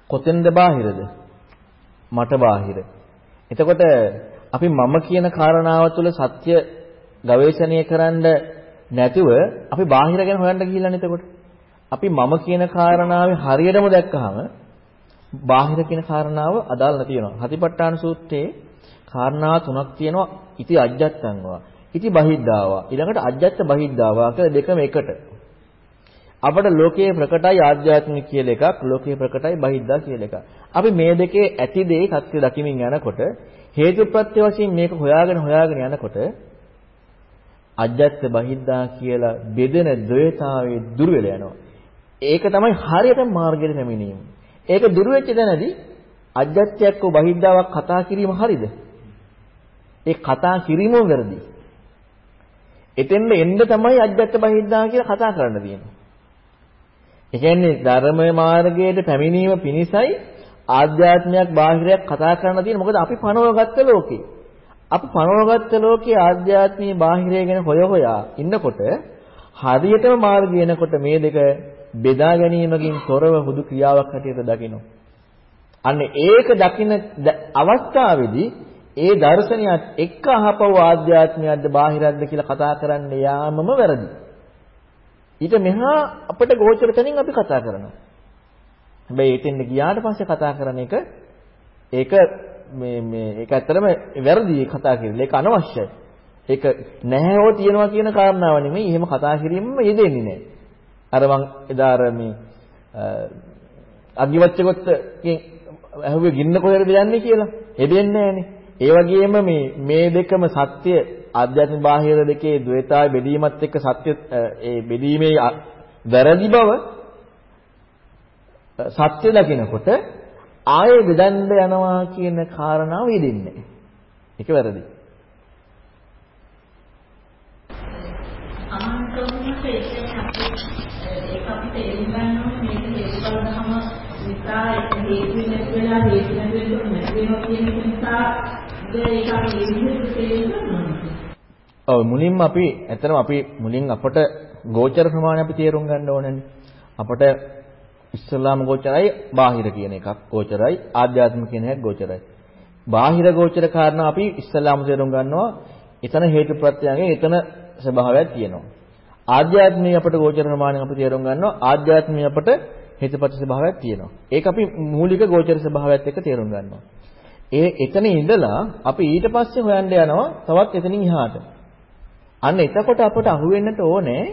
A: කොතෙන්ද බාහිරද? මට බාහිර. එතකොට අපි මම කියන කාරණාව තුළ සත්‍ය ගවේෂණය කරන්න නැතුව අපි බාහිර ගැන හොයන්න ගිහිල්ලානේ එතකොට. අපි මම කියන කාරණාවේ හරියටම දැක්කහම බාහිර කියන කාරණාව අදාළ නැතිවෙනවා හතිපට්ඨාන සූත්‍රයේ කාරණා තුනක් තියෙනවා. ඉති අජ්ජත්තංවා. ඉති බහිද්ධාවා. ඊළඟට අජ්ජත්ත බහිද්ධාවා කියලා දෙකම එකට. අපට ලෝකයේ ප්‍රකටයි ආධ්‍යාත්මික කියලා එකක්, ලෝකයේ ප්‍රකටයි බහිද්ධා කියලා එකක්. අපි මේ දෙකේ ඇති දේ සත්‍ය දකිමින් යනකොට හේතුප්‍රත්‍ය වශයෙන් මේක හොයාගෙන හොයාගෙන යනකොට අජ්ජත්ත බහිද්ධා කියලා බෙදෙන ද්වේතාවේ දුර වෙලා යනවා. ඒක තමයි හරියට මාර්ගයට පැමිණීම. ඒක දුර වෙච්ච තැනදී අජ්ජත්‍යයක් වූ බහිද්ධාවක් කතා කිරීම හරිද? ඒ කතා කිරීමම වැරදි. එතෙන්ද එන්න තමයි අජ්ජත් බහිද්ධා කියලා කතා කරන්න තියෙන්නේ. ඒ කියන්නේ ධර්මයේ මාර්ගයට පැමිණීම පිණිසයි ආධ්‍යාත්මයක් බාහිරයක් කතා කරන්න තියෙන්නේ. මොකද අපි පනවගත්ත ලෝකේ. අපි පනවගත්ත ලෝකේ ආධ්‍යාත්මී බාහිරය ගැන හොය හොයා ඉන්නකොට හරියටම මාර්ගය එනකොට මේ දෙක බෙදා ගැනීමකින් තොරව හුදු ක්‍රියාවක් හැටියට දකිනවා. අන්න ඒක දකින්න අවස්ථාවේදී ඒ දර්ශනයත් එක්ක අහපව ආධ්‍යාත්මයක්ද බාහිරක්ද කියලා කතා කරන්න යාමම වැරදි. ඊට මෙහා අපිට ගෝචර තැනින් අපි කතා කරනවා. හැබැයි එතෙන් ගියාට පස්සේ කතා කරන එක ඒක මේ මේ ඒක ඇත්තටම වැරදි කතා කිරීම. ඒක අනවශ්‍යයි. ඒක නැහැ හෝ තියනවා කියන කාරණාව නෙමෙයි. එහෙම කතා කිරීමම යෙදෙන්නේ නැහැ. අර මං එදා අර මේ අගිවච්චකොත්තකින් ඇහුවේ ගින්න කොහෙද යන්නේ කියලා. හෙදෙන්නේ නැහනේ. ඒ වගේම මේ මේ දෙකම සත්‍ය ආධ්‍යාත්මික බාහිර දෙකේ ද්වේතාවය බෙදීමත් එක්ක සත්‍ය ඒ බෙදීමේ වැරදි බව සත්‍ය දකිනකොට ආයේ බෙදන්න යනවා කියන කාරණාව යෙදෙන්නේ. ඒක වැරදි.
C: අමන්තොන්නට ඒක අපි ඒක අපි තේරුම් ගන්න ඕනේ මේක හේතුඵල ධම නිසා ඒක හේතු නැති වෙලා හේතු නැති වෙනකොට නැති වෙනවා කියන නිසා ඒක අපි ඒ විදිහට තේරුම් ගන්න ඕනේ.
A: ඔව් මුලින්ම අපි ඇත්තටම අපි මුලින් අපට ගෝචර ප්‍රමාණය අපි තේරුම් ගන්න ඕනනේ. අපට ඉස්ලාම ගෝචරයි බාහිර කියන එකක් ගෝචරයි ආධ්‍යාත්මික කියන එකක් ගෝචරයි. බාහිර ගෝචර කාරණා අපි ඉස්ලාම තේරුම් ගන්නවා. එතන හේතු ප්‍රත්‍යයන්ගේ එතන ස්වභාවයක් තියෙනවා. ආධ්‍යාත්මීය අපට ගෝචර ප්‍රමාණය අපි තේරුම් ගන්නවා. ආධ්‍යාත්මීය අපට හේතුපත් ස්වභාවයක් තියෙනවා. ඒක අපි මූලික ගෝචර ස්වභාවයත් එක්ක තේරුම් ගන්නවා. ඒ එතන ඉඳලා අපි ඊට පස්සේ හොයන්න යනවා තවත් එතනින් එහාට. අන්න එතකොට අපට අහුවෙන්නට ඕනේ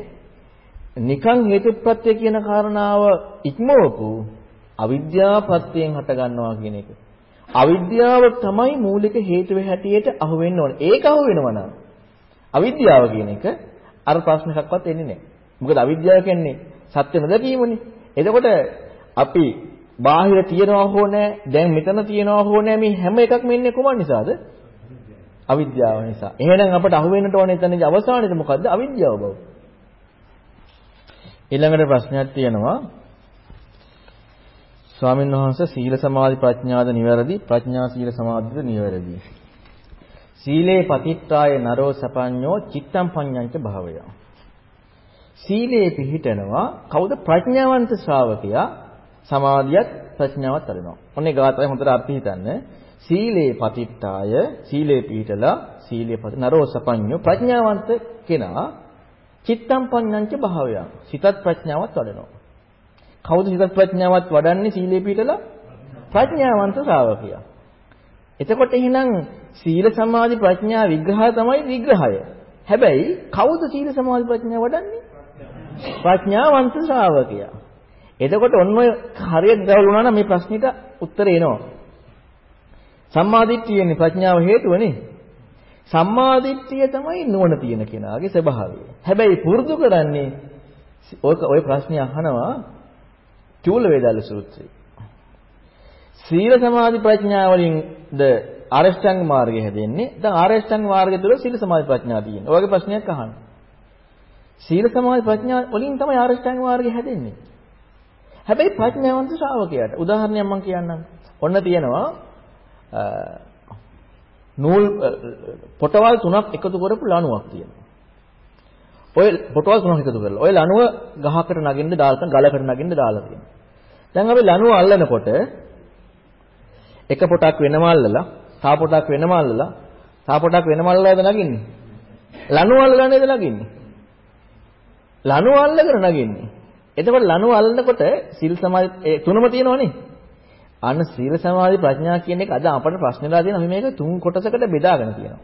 A: නිකං හේතුප්‍රත්‍ය කියන කාරණාව ඉක්මවපු අවිද්‍යාපත්‍යයෙන් හට ගන්නවා කියන එක. අවිද්‍යාව තමයි මූලික හේතුව හැටියට අහුවෙන්න ඕනේ. ඒක අහුවෙනවා නම් අවිද්‍යාව කියන එක අර ප්‍රශ්නයක්වත් එන්නේ නැහැ. මොකද අවිද්‍යාව කියන්නේ සත්‍ය නොදැකීමනේ. එතකොට අපි බාහිර තියනවා හෝ නැහැ, දැන් මෙතන තියනවා හෝ නැහැ මේ හැම එකක්ම එන්නේ කොමන් නිසාද? අවිද්‍යාව නිසා. එහෙනම් අපට අහුවෙන්නට ඕනේ එතනදී අවසානයේද මොකද්ද? අවිද්‍යාව බව. ඊළඟට ප්‍රශ්නයක් තියෙනවා. ස්වාමීන් වහන්සේ සීල සමාධි ප්‍රඥාද නිවැරදි ප්‍රඥා සීල සමාධිද නිවැරදි සීලේ පතිත්තාය නරෝ සපඤ්ඤෝ චිත්තම් පඤ්ඤංච භාවය සීලේ පිහිටනවා කවුද ප්‍රඥාවන්ත ශ්‍රාවකයා සමාධියත් ප්‍රඥාවත් අරනවා ඔන්නේ ගාතය හොඳට අර්ථ හිතන්න සීලේ පතිත්තාය සීලේ පිහිටලා සීලේ පති නරෝ සපඤ්ඤෝ ප්‍රඥාවන්ත කෙනා චිත්තම් පඤ්ඤංච භාවය සිතත් ප්‍රඥාවත් වඩනවා කවුද සිත ප්‍රඥාවත් වඩන්නේ සීලේ පිටලා ප්‍රඥාවන්ත ශ්‍රාවකයා. එතකොට එහෙනම් සීල සමාධි ප්‍රඥා විග්‍රහය තමයි විග්‍රහය. හැබැයි කවුද සීල සමාධි ප්‍රඥා වඩන්නේ? ප්‍රඥාවන්ත ශ්‍රාවකයා. එතකොට ඔන්න ඔය හරියට ගවලුණා නම් මේ ප්‍රශ්නෙට උත්තර එනවා. සම්මාදිට්ඨියනේ ප්‍රඥාව හේතුවනේ. සම්මාදිට්ඨිය තමයි නුවණ තියෙන කෙනාගේ ස්වභාවය. හැබැයි පුරුදු කරන්නේ ඔය ඔය ප්‍රශ්නේ අහනවා චූල වේදාල සූත්‍රය. සීල සමාධි ප්‍රඥා වලින්ද ආරෂ්ඨාංග මාර්ගය හැදෙන්නේ. දැන් ආරෂ්ඨාංග මාර්ගය තුල සීල සමාධි ප්‍රඥා තියෙනවා. ඔයගේ ප්‍රශ්නයක් අහන්න. සීල සමාධි ප්‍රඥා වලින් තමයි ආරෂ්ඨාංග මාර්ගය හැදෙන්නේ. හැබැයි ප්‍රඥාවන්ත ශ්‍රාවකයාට උදාහරණයක් මම කියන්නම්. ඔන්න තියෙනවා නූල් පොටවල් තුනක් එකතු කරපු ලණුවක් තියෙනවා. ඔය පොටවල් තුනක් එකතු කරලා. ඔය ලණුව ගහකට නගින්න දාලා ගලකට නගින්න දාලා තියෙනවා. දැන් අපි ලණුව අල්ලනකොට එක පොටක් වෙනම අල්ලලා, තා පොටක් වෙනම අල්ලලා, තා පොටක් වෙනම අල්ලලාද නගින්නේ? ලණුව අල්ලලා නේද නගින්නේ? ලණුව අල්ලගෙන නගින්නේ. එතකොට ලණුව අල්ලනකොට සීල් සමාධි ඒ තුනම තියෙනවනේ. අන්න සීල සමාධි ප්‍රඥා කියන එක අද අපට ප්‍රශ්නලා තියෙනවා අපි මේක තුන් කොටසකට බෙදාගෙන තියෙනවා.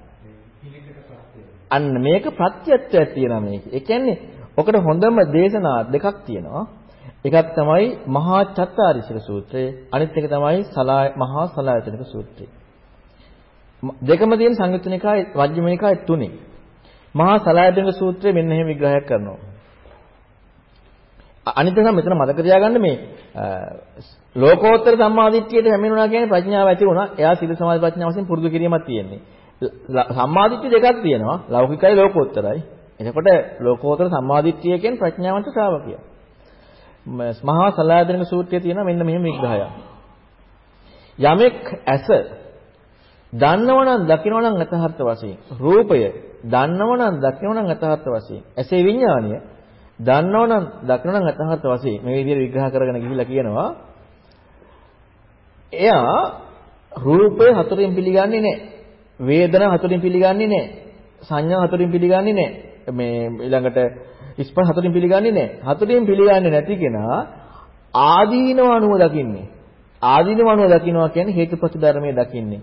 A: අන්න මේක ප්‍රත්‍යත්වයක් තියෙනවා මේක. ඒ කියන්නේ ඔකට හොඳම දේශනා දෙකක් තියෙනවා. එකක් තමයි මහා චත්තාරිසික සූත්‍රය අනිත් එක තමයි සලාය මහා සලායතනික සූත්‍රය. දෙකම තියෙන සංයුත්නිකාය වජ්ජමනිකාය තුනේ. මහා සලායතනික සූත්‍රය මෙන්න එහෙම විග්‍රහයක් කරනවා. අනිත් එක මෙතන මතක තියාගන්න මේ ලෝකෝත්තර සම්මාදිට්ඨියට හැමෙන්නුනා කියන්නේ ප්‍රඥාව ඇති වුණා. එයා සීල සමාධි ප්‍රඥා වශයෙන් පුරුදු කිරීමක් තියෙන්නේ. සම්මාදිට්ඨිය දෙකක් තියෙනවා. ලෞකිකයි ලෝකෝත්තරයි. එතකොට ලෝකෝත්තර සම්මාදිට්ඨිය කියන්නේ ප්‍රඥාවන්ත ශ්‍රාවකයා. මහා සලායතනික සූත්‍රයේ තියෙන මෙන්න මෙහෙම විග්‍රහයක්. යමෙක් ඇස දන්නවනම් දකිනවනම් අතහර්ථ වශයෙන් රූපය දන්නවනම් දකිනවනම් අතහර්ථ වශයෙන් ඇසේ විඥානය දන්නවනම් දකිනවනම් අතහර්ථ වශයෙන් මේ විදිහට විග්‍රහ කරගෙන ගිහිල්ලා කියනවා එයා රූපය හතරෙන් පිළිගන්නේ නැහැ වේදනා හතරෙන් පිළිගන්නේ නැහැ සංඥා හතරෙන් පිළිගන්නේ නැහැ මේ ඊළඟට ස්පර්ශ හතරෙන් පිළිගන්නේ නැහැ. හතරෙන් පිළිගන්නේ නැති කෙනා ආදීනව අනුව දකින්නේ. ආදීනව අනුව දකින්නවා කියන්නේ හේතුපති ධර්මයේ දකින්නේ.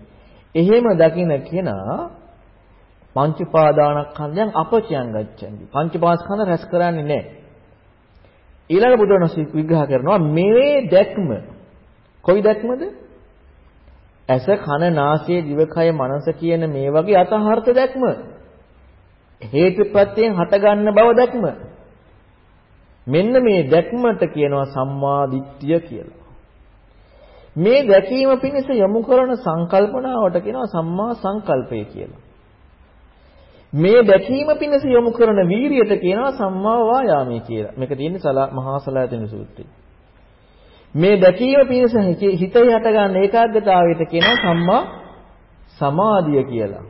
A: එහෙම දකින්න කෙනා පංච පාදානස්කන්ධයන් අපචයන් ගච්ඡන්ති. පංච පාස්කන්ධ රැස් කරන්නේ නැහැ. ඊළඟ බුදුරණස් විග්‍රහ කරනවා මේ දැක්ම කොයි දැක්මද? ඇස කන නාසය දිවකය මනස කියන මේ වගේ අතහර්ථ දැක්ම. හේතුප්‍රත්‍යයෙන් හටගන්න බව දැක්ම. මෙන්න මේ දැක්මට කියනවා සම්මා දිට්ඨිය කියලා. මේ දැකීම පිණිස යොමු කරන සංකල්පනාවට කියනවා සම්මා සංකල්පය කියලා. මේ දැකීම පිණිස යොමු කරන වීරියට කියනවා සම්මා වායාමය කියලා. මේක තියෙන්නේ සලා මහා සලායතන සූත්‍රයේ. මේ දැකීම පිණිස හිතේ හට ගන්න ඒකාග්‍රතාවයට කියනවා සම්මා සමාධිය කියලා.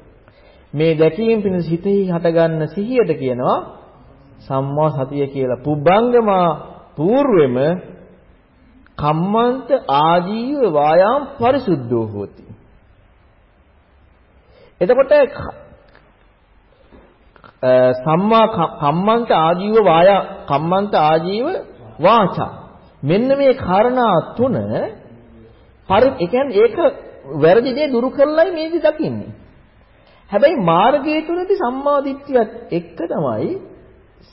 A: මේ දැකීම පිණිස හිතෙහි හටගන්න සිහියට කියනවා සම්මා සතිය කියලා. පුබ්බංගමා పూర్වෙම කම්මන්ත ආජීව වායාම පරිසුද්ධෝ හෝති. එතකොට Eh, සම්මා කම්මන්ත ආජීව වායා කම්මන්ත ආජීව වාචා මෙන්න මේ කාරණා තුන පරි ඒ කියන්නේ ඒක වැරදි දේ දුරු කරලයි මේදි දකින්නේ. හැබැයි මාර්ගයේ තුලදී සම්මා දිට්ඨියත් එක්ක තමයි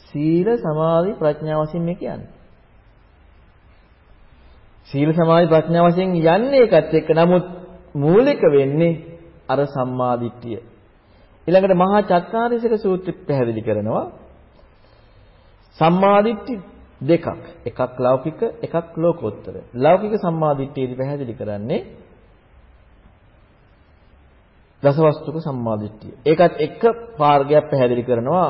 A: සීල සමාධි ප්‍රඥා වශයෙන් මේ කියන්නේ. සීල සමාධි ප්‍රඥා වශයෙන් යන්නේ ඒකත් එක්ක නමුත් මූලික වෙන්නේ අර සම්මා දිට්ඨිය. ඊළඟට මහා චත්තාරීසක සූත්‍රය පැහැදිලි කරනවා සම්මා දිට්ඨි දෙකක්. එකක් ලෞකික එකක් ලෝකෝත්තර. ලෞකික සම්මා දිට්ඨියදී පැහැදිලි කරන්නේ දසවස්තුක සම්මාදිට්ඨිය. ඒකත් එක්ක මාර්ගයක් පැහැදිලි කරනවා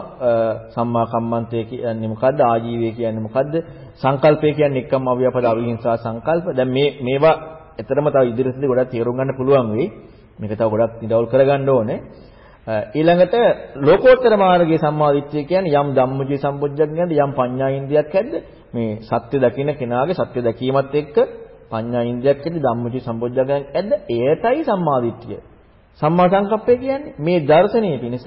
A: සම්මා කම්මන්තය කියන්නේ මොකද්ද? ආජීවය කියන්නේ මොකද්ද? සංකල්පය කියන්නේ එක්කම අව්‍යාපද අවිහිංසා සංකල්ප. දැන් මේ මේවා එතරම් තව ඉදිරියටදී ගොඩක් තේරුම් ගන්න පුළුවන් වෙයි. මේක තව ගොඩක් නිරවුල් කරගන්න ඕනේ. ඊළඟට ලෝකෝත්තර මාර්ගයේ සම්මාදිට්ඨිය කියන්නේ යම් ධම්මජී සම්බොජ්ජඥයන්ද යම් පඤ්ඤා ඉන්ද්‍රියක් ඇද්ද මේ සත්‍ය දකින්න කෙනාගේ සත්‍ය දැකීමත් එක්ක පඤ්ඤා ඉන්ද්‍රියක් ඇද්ද ධම්මජී සම්බොජ්ජඥයන් ඇද්ද ඒතයි සම්මාදිට්ඨිය. සම්මා සංකප්පය කියන්නේ මේ දර්ශනීය පිණිස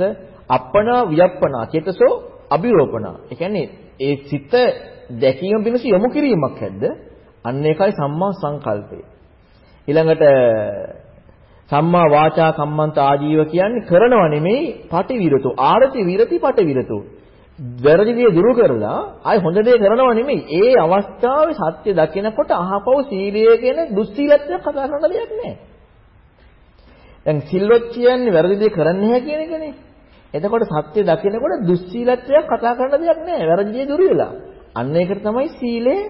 A: අප්පනා වියප්පනා චේතසෝ අභිරෝපණා. ඒ කියන්නේ ඒ සිත දැකීම පිණිස යොමු කිරීමක් හැද්ද? අන්න ඒකයි සම්මා සංකල්පය. ඊළඟට සම්මා වාචා කම්මන්ත ආජීව කියන්නේ කරනව නෙමෙයි පටිවිරතු. ආරති විරති පටිවිරතු. වැරදි දේ දුරු කරලා ආයි හොඳ දේ කරනව නෙමෙයි. ඒ අවස්ථාවේ සත්‍ය දකිනකොට අහපව සීලය කියන දුස්සීලත්වයක් කතා කරන දෙයක් නෑ. දැන් සිල්වත් කියන්නේ වැරදි දේ කරන්නේ නැහැ කියන එකනේ. එතකොට සත්‍ය දකිනකොට දුස්සීලත්වයක් කතා කරන දෙයක් නෑ. වැරදි දේ දුරු වෙලා. අන්න ඒකට තමයි සීලේ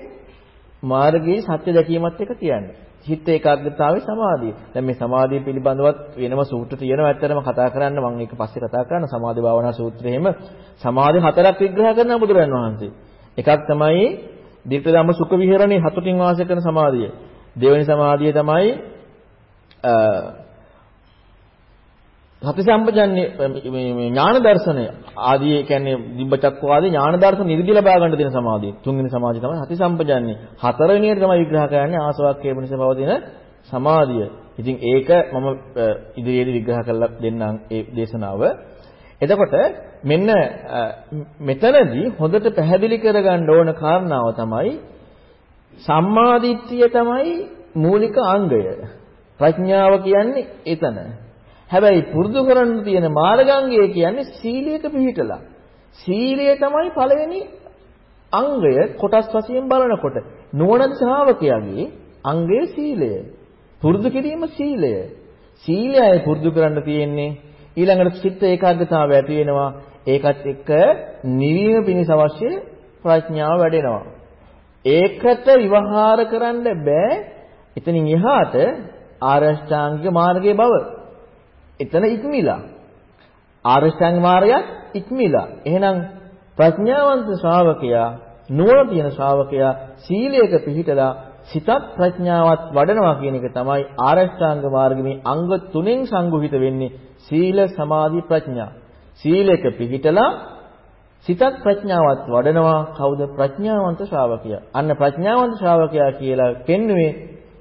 A: මාර්ගයේ සත්‍ය දැකීමත් එක කියන්නේ. හිත ඒකාග්‍රතාවේ සමාධිය. දැන් මේ සමාධිය පිළිබඳවත් වෙනම සූත්‍ර තියෙනවා. ඇත්තටම කතා කරන්න මම ඒක පස්සේ කතා කරන්න සමාධි භාවනා සූත්‍රයේම සමාධි හතරක් විග්‍රහ කරන බුදුරන් වහන්සේ. එකක් තමයි දීප්ත ධම්ම සුඛ විහරණේ හතුටින් වාසය කරන සමාධිය. දෙවෙනි සමාධිය තමයි සති සම්පජන්‍ය මේ ඥාන දර්ශනය ආදී කියන්නේ දිබ්බචක්ක ආදී ඥාන දර්ශන නිවිදි ලබා ගන්න දෙන සමාධිය. තුන්වෙනි සමාධිය තමයි සති සම්පජන්‍ය. හතරවෙනියට තමයි විග්‍රහ කරන්නේ ආසවක්කේ වෙනස පවතින සමාධිය. ඉතින් ඒක මම ඉදිරියේදී විග්‍රහ කරලා දෙන්නම් ඒ දේශනාව. එතකොට මෙන්න මෙතනදී හොඳට පැහැදිලි කරගන්න ඕන කාරණාව තමයි සම්මාදිට්ඨිය තමයි මූලික අංගය. ප්‍රඥාව කියන්නේ එතන. හැබැයි පුරුදු කරන්න තියෙන මාර්ගාංගය කියන්නේ සීලයක පිහිටලා. සීලය තමයි පළවෙනි අංගය කොටස් වශයෙන් බලනකොට. නුවණ ශ්‍රාවකයාගේ අංගය සීලය. පුරුදු කිරීම සීලය. සීලයයි පුරුදු කරන්න තියෙන්නේ ඊළඟට චිත්ත ඒකාග්‍රතාවය ඇති වෙනවා. ඒකත් එක්ක නිවීම පිණිස අවශ්‍ය ප්‍රඥාව වැඩෙනවා. ඒකට විවහාර කරන්න බෑ. එතනින් එහාට ආරෂ්ඨාංගික මාර්ගයේ බව. එතන ඉක්මිලා. ආරෂ්ඨාංග මාර්ගයත් ඉක්මිලා. එහෙනම් ප්‍රඥාවන්ත ශ්‍රාවකයා නුවණ තියෙන ශ්‍රාවකයා සීලයක පිහිටලා සිතත් ප්‍රඥාවත් වඩනවා කියන එක තමයි ආරෂ්ඨාංග මාර්ගයේ අංග තුනෙන් සංගුහිත වෙන්නේ සීල සමාධි ප්‍රඥා. සීලයක පිහිටලා සිතත් ප්‍රඥාවත් වඩනවා කවුද ප්‍රඥාවන්ත ශ්‍රාවකයා. අන්න ප්‍රඥාවන්ත ශ්‍රාවකයා කියලා පෙන්වුවේ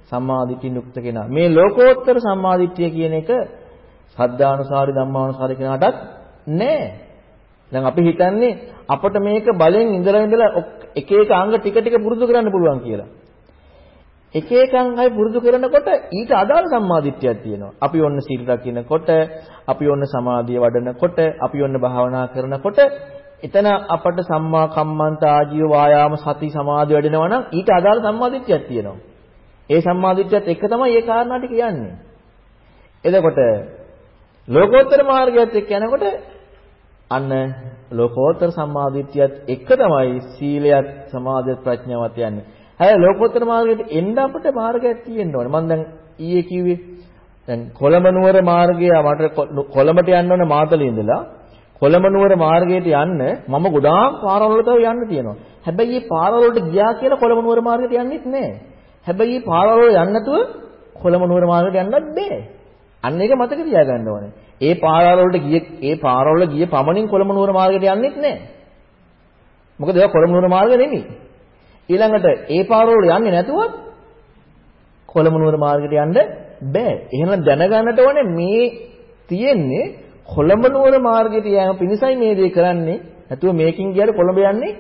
A: සම්මාදිට්ඨි යුක්ත කෙනා. මේ ලෝකෝත්තර සම්මාදිට්ඨිය කියන එක සද්ධානුසාරි ධම්මානුසාරි කෙනාටත් නෑ. දැන් අපි හිතන්නේ අපිට මේක බලෙන් ඉඳලා ඉඳලා එක එක අංග ටික ටික පුරුදු කරන්න පුළුවන් කියලා. එක එක අංගයි පුරුදු කරනකොට ඊට අදාළ සම්මාදිට්ඨියක් තියෙනවා. අපි ඔන්න සීල් රකින්නකොට, අපි ඔන්න සමාධිය වඩනකොට, අපි ඔන්න භාවනා කරනකොට එතන අපට සම්මා කම්මන්ත ආජීව වායාම සති සමාධි වැඩෙනවා නම් ඊට අදාළ සම්මාදිට්ඨියක් තියෙනවා. ඒ සම්මාදිට්ඨියත් එක තමයි ඒ කාරණා ටික යන්නේ. එතකොට ලෝකෝත්තර මාර්ගයත් එක්ක යනකොට අන්න ලෝකෝත්තර සම්මාදිට්ඨියත් එක තමයි සීලයත් සමාධියත් ප්‍රඥාවත් යන්නේ. හැබැයි ලෝකෝත්තර මාර්ගයට එන්න අපිට මාර්ගයක් තියෙන්න ඕනේ. මම දැන් ඊයේ කිව්වේ දැන් කොළඹ නුවර මාර්ගය මට කොළඹට යන්න ඕනේ මාතලේ ඉඳලා කොළඹ නුවර මාර්ගයට යන්න මම ගොඩාක් පාරවල් වලට යන්න තියෙනවා. හැබැයි මේ පාරවල් වලට ගියා කියලා කොළඹ නුවර මාර්ගයට යන්නෙත් නැහැ. හැබැයි මේ පාරවල් වල යන්න නැතුව කොළඹ නුවර මාර්ගයට යන්නත් බෑ. අන්න ඒක මතක තියාගන්න ඕනේ. ඒ පාරවල් වලට ගිය ඒ පාරවල් වල ගිය පමණින් කොළඹ නුවර මාර්ගයට යන්නෙත් නැහැ. මොකද ඒක කොළඹ නුවර මාර්ගය නෙමෙයි. ඊළඟට ඒ පාරවල් වල යන්නේ නැතුවත් කොළඹ නුවර මාර්ගයට යන්න බෑ. එහෙනම් දැනගන්නට ඕනේ මේ තියෙන්නේ කොළඹ නුවර මාර්ගයට යෑම පිණිසයි මේ දේ කරන්නේ. නැතුව මේකින් ගියාට කොළඹ යන්නේ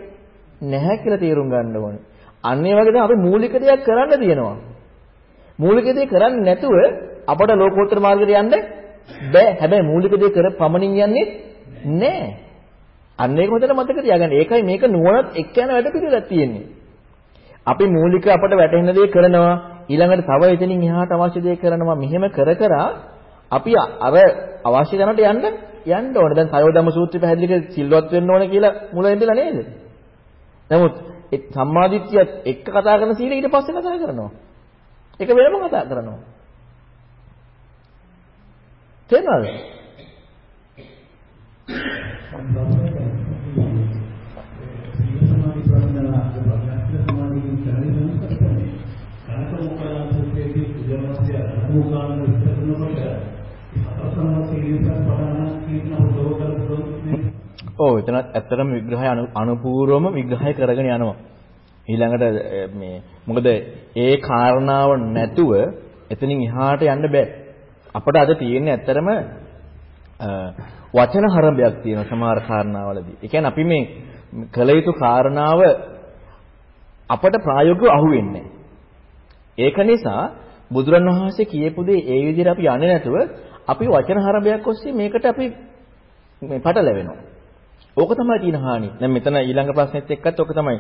A: නැහැ කියලා තේරුම් ගන්න ඕනේ. අන්න ඒ වගේ තමයි අපි මූලික දෙයක් කරන්න තියෙනවා. මූලික දේ කරන්නේ නැතුව අපට ලෝකෝත්තර මාර්ගයට යන්න බෑ. හැබැයි මූලික දේ කර පමණින් යන්නේ නැහැ. අන්න ඒක හොඳට මතක තියාගන්න. ඒකයි මේක නුවණත් එක්ක යන වැඩ පිළිවෙලක් තියෙන්නේ. අපි මූලික අපට වැටහෙන දේ කරනවා ඊළඟට තව එතනින් එහාට අවශ්‍ය දේ කරනවා මෙහෙම කර කර අපි අර අවශ්‍ය තැනට යන්න යන්න ඕනේ. දැන් සයෝදම සූත්‍රය පැහැදිලි කර සිල්වත් වෙන්න ඕනේ කියලා මුල ඉඳලා නේද? නමුත් ඒ සම්මාදිට්ඨියත් එක්ක කතා කරන සීල ඊට පස්සේ කතා කරනවා. ඒක වෙනම කතා කරනවා. තේරෙනවද? ඔව් එතන ඇත්තටම විග්‍රහය අනුපූර්වම විග්‍රහය කරගෙන යනවා. ඊළඟට මේ මොකද ඒ කාරණාව නැතුව එතනින් එහාට යන්න බෑ. අපිට අද තියෙන්නේ ඇත්තටම වචන හරඹයක් තියෙනවා සමහර කාරණාවලදී. ඒ කියන්නේ අපි මේ කළ යුතු කාරණාව අපට ප්‍රායෝගිකව අහුවෙන්නේ ඒක නිසා බුදුරණවහන්සේ කියපු දේ ඒ විදිහට අපි යන්නේ නැතුව අපි වචන හරඹයක් ඔස්සේ මේකට අපි මේ පටලැවෙනවා. ඕක තමයි තියෙන හානිය. දැන් මෙතන ඊළඟ ප්‍රශ්නෙත් එක්කත් ඕක තමයි.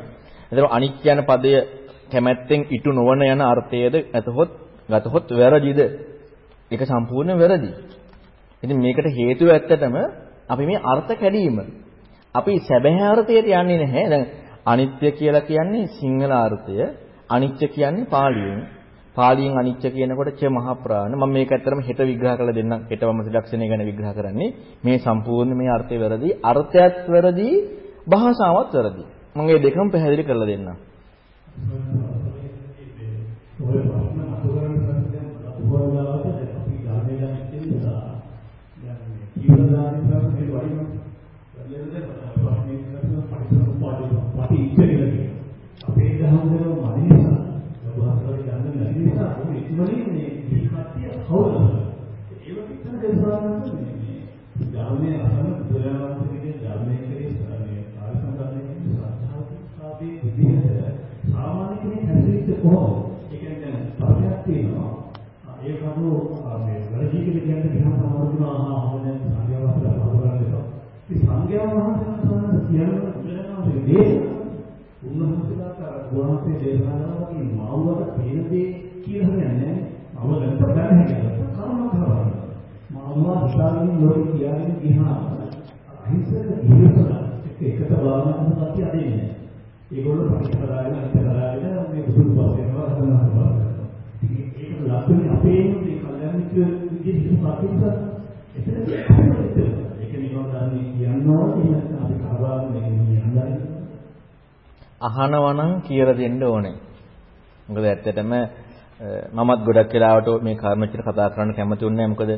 A: එතන අනිත්‍ය යන පදය කැමැත්තෙන් ඉටු නොවන යන අර්ථයේද ඇතහොත් ගතහොත් වැරදිද? ඒක සම්පූර්ණ වැරදි. ඉතින් මේකට හේතුව ඇත්තටම අපි මේ අර්ථ කැඩීම. අපි සැබෑ අර්ථයට යන්නේ නැහැ. දැන් අනිත්‍ය කියලා කියන්නේ සිංහල අර්ථය, අනිත්‍ය කියන්නේ පාලියෙන්. පාලියෙන් අනිච්ච කියනකොට ච මහ ප්‍රාණ මම මේක ඇත්තටම හෙට විග්‍රහ කරලා දෙන්නම් හෙටවම ත්‍රිලක්ෂණය ගැන විග්‍රහ කරන්නේ මේ සම්පූර්ණ මේ අර්ථය වැරදි අර්ථයත් වැරදි භාෂාවත් වැරදි මම මේ දෙකම පැහැදිලි කරලා දෙන්නම්
D: ඔය මේ ගානේ අසන බුදුරජාණන්සේගේ ධර්මයේ කෙරේ මේ ආසංගාමයේ ශ්‍රද්ධාවේ විදිහට සාමාන්‍ය කෙනෙක් හැදෙන්නේ කොහොමද? ඒ කියන්නේ ප්‍රශ්නයක් තියෙනවා. ඒ කරුණු මේ වැඩිහිටිය කියන්නේ ගිහම සමහරවිට ආහා හොනේ සංඝයා වහන්සේලා පහවරන්නේ ඒ සංඝයා වහන්සේලා කියන බුදුරජාණන්සේ දේශනා. උන්වහන්සේලාට ගුණාසේ දේශනා කරනවා වගේ මාවුවට පේන දේ කියලා හරියන්නේ නැහැ. මම දැක්ක මාවුවා හිතාගෙන ලෝකේ කියාගෙන ගියා. අහිංසක ජීවිතය එකට බලන කතිය අදින්නේ. ඒගොල්ලෝ පරිසරාගෙන අන්තරාගෙන මේ බුදු පස්වෙනවා හදනවා හදනවා. ඒක ලක්ෂණ අපේ මේ කල්යනික විදිහට අපිට එතන ඒක නිකන් දැන් කියනවා එහෙනම් අපි කවදාවත් මේක යන්නේ
A: අහනවා නම් කියලා දෙන්න ඕනේ. මොකද ඇත්තටම මමත් ගොඩක් වෙලාවට මේ කර්මචිත කතා කරන්න කැමති උන්නේ මොකද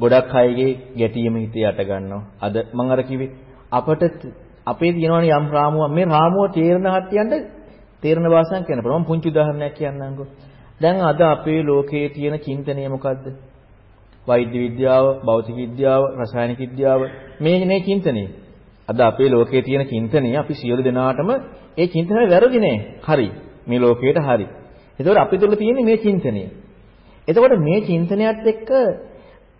A: ගොඩක් අයගේ ගැටීම හිතේ යට ගන්නවා. අද මම අර කිව්වේ අපට අපේ තියෙනවනේ යම් රාමුවක් මේ රාමුව තේරෙන හත්යන්ට තේරෙන භාෂාවෙන් කියන්න පුළුවන්. මම පුංචි උදාහරණයක් කියන්නම්කෝ. දැන් අද අපේ ලෝකයේ තියෙන චින්තනය මොකද්ද? වෛද්‍ය විද්‍යාව, භෞතික විද්‍යාව, රසායනික විද්‍යාව මේ නේ චින්තනය. අද අපේ ලෝකයේ තියෙන චින්තනය අපි සියලු දෙනාටම ඒ චින්තනය වැරදි නෑ. හරි. මේ ලෝකයට හරි. ඒතකොට අපි තුල තියෙන්නේ මේ චින්තනය. එතකොට මේ චින්තනයත් එක්ක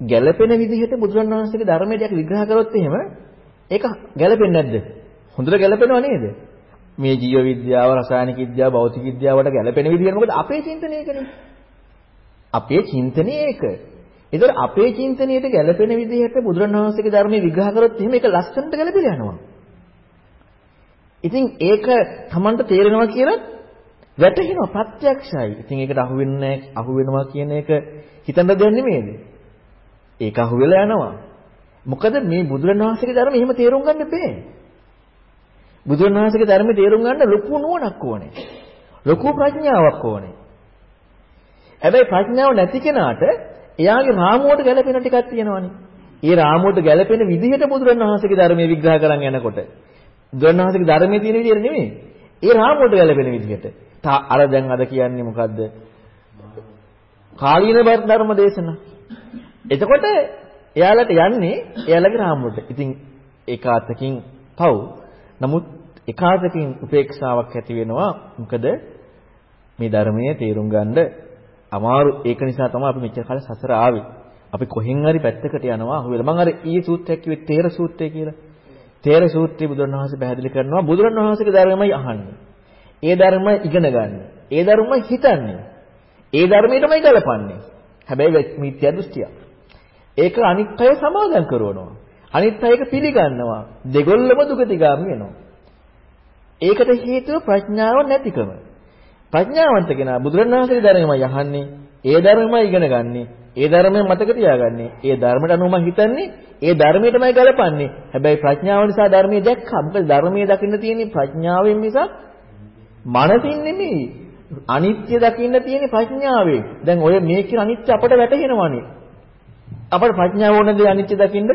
A: ගැළපෙන විදිහට බුදුරණවහන්සේගේ ධර්මයට යක් විග්‍රහ කරොත් එහෙම ඒක ගැළපෙන්නේ නැද්ද? හොඳට ගැළපෙනව නේද? මේ ජීව විද්‍යාව, රසායනික විද්‍යාව, භෞතික විද්‍යාවට ගැළපෙන විදිහට මොකද අපේ චින්තනය ඒකනේ. අපේ චින්තනය ඒක. ඒතර අපේ චින්තනයට ගැළපෙන විදිහට බුදුරණවහන්සේගේ ධර්මයේ විග්‍රහ කරොත් එහෙම ඒක ලස්සනට ගැළපෙලා යනවා. ඉතින් ඒක Tamanට තේරෙනවා කියලා වැටහෙනවා ප්‍රත්‍යක්ෂයි. ඉතින් ඒකට අහු වෙන්නේ අහු වෙනවා කියන එක හිතන්න දෙයක් නෙමෙයිද? ඒක අහු වෙලා යනවා. මොකද මේ බුදුරණවහන්සේගේ ධර්ම එහෙම තේරුම් ගන්න බෑ. බුදුරණවහන්සේගේ ධර්ම තේරුම් ගන්න ලොකු නුවණක් ඕනේ. ලොකු ප්‍රඥාවක් ඕනේ. හැබැයි ප්‍රඥාව නැති කෙනාට එයාගේ රාමුවට ගැලපෙන ටිකක් තියෙනවනේ. ඒ රාමුවට ගැලපෙන විදිහට බුදුරණවහන්සේගේ ධර්මයේ විග්‍රහ කරන් යනකොට බුදුරණවහන්සේගේ ධර්මයේ තියෙන විදිහට නෙමෙයි. ඒ රාමුවට ගැලපෙන විදිහට. අර දැන් අද කියන්නේ මොකද්ද? කාලීන ධර්ම දේශනා. එතකොට එයාලට යන්නේ එයාලගේ රාමුවට. ඉතින් ඒකාතකින් පව්. නමුත් ඒකාතකින් උපේක්ෂාවක් ඇති වෙනවා. මොකද මේ ධර්මයේ තේරුම් ගන්න අමාරු ඒක නිසා තමයි අපි මෙච්චර කාලේ සසර ආවේ. අපි කොහෙන් හරි පැත්තකට යනවා අහුවෙලා. මම අර ඊයේ සූත්‍රයක් කිව්වේ තේර සූත්‍රය කියලා. තේර සූත්‍රය බුදුරණවහන්සේ පැහැදිලි කරනවා බුදුරණවහන්සේගේ ධර්මයමයි අහන්නේ. ඒ ධර්මය ඉගෙන ගන්න. ඒ ධර්මය හිතන්නේ. ඒ ධර්මයටමයි ගලපන්නේ. හැබැයි මිත්‍යා දෘෂ්ටිය. ඒක අනිත් අය සමාදම් කරනවා. අනිත් අයක පිළිගන්නවා. දෙගොල්ලම දුගතිගාමි වෙනවා. ඒකට හේතුව ප්‍රඥාව නැතිකම. ප්‍රඥාවන්ත කෙනා බුදුරණවහන්සේගේ ධර්මයමයි අහන්නේ. ඒ ධර්මයමයි ඉගෙන ගන්නෙ. ඒ ධර්මය මතක තියාගන්නේ. ඒ ධර්මයට අනුවම හිතන්නේ. ඒ ධර්මයටමයි ගලපන්නේ. හැබැයි ප්‍රඥාව නිසා ධර්මයේ දැක්කා. මොකද ධර්මයේ දකින්න තියෙන්නේ ප්‍රඥාවෙන් මිසක් මනසින් නෙමෙයි. අනිත්‍ය දකින්න තියෙන්නේ ප්‍රඥාවෙන්. දැන් ඔය මේ කියන අනිත්‍ය අපට වැටහෙනවනේ. අපට ප්‍රඥාව ඕනද අනිත්‍ය දකින්න?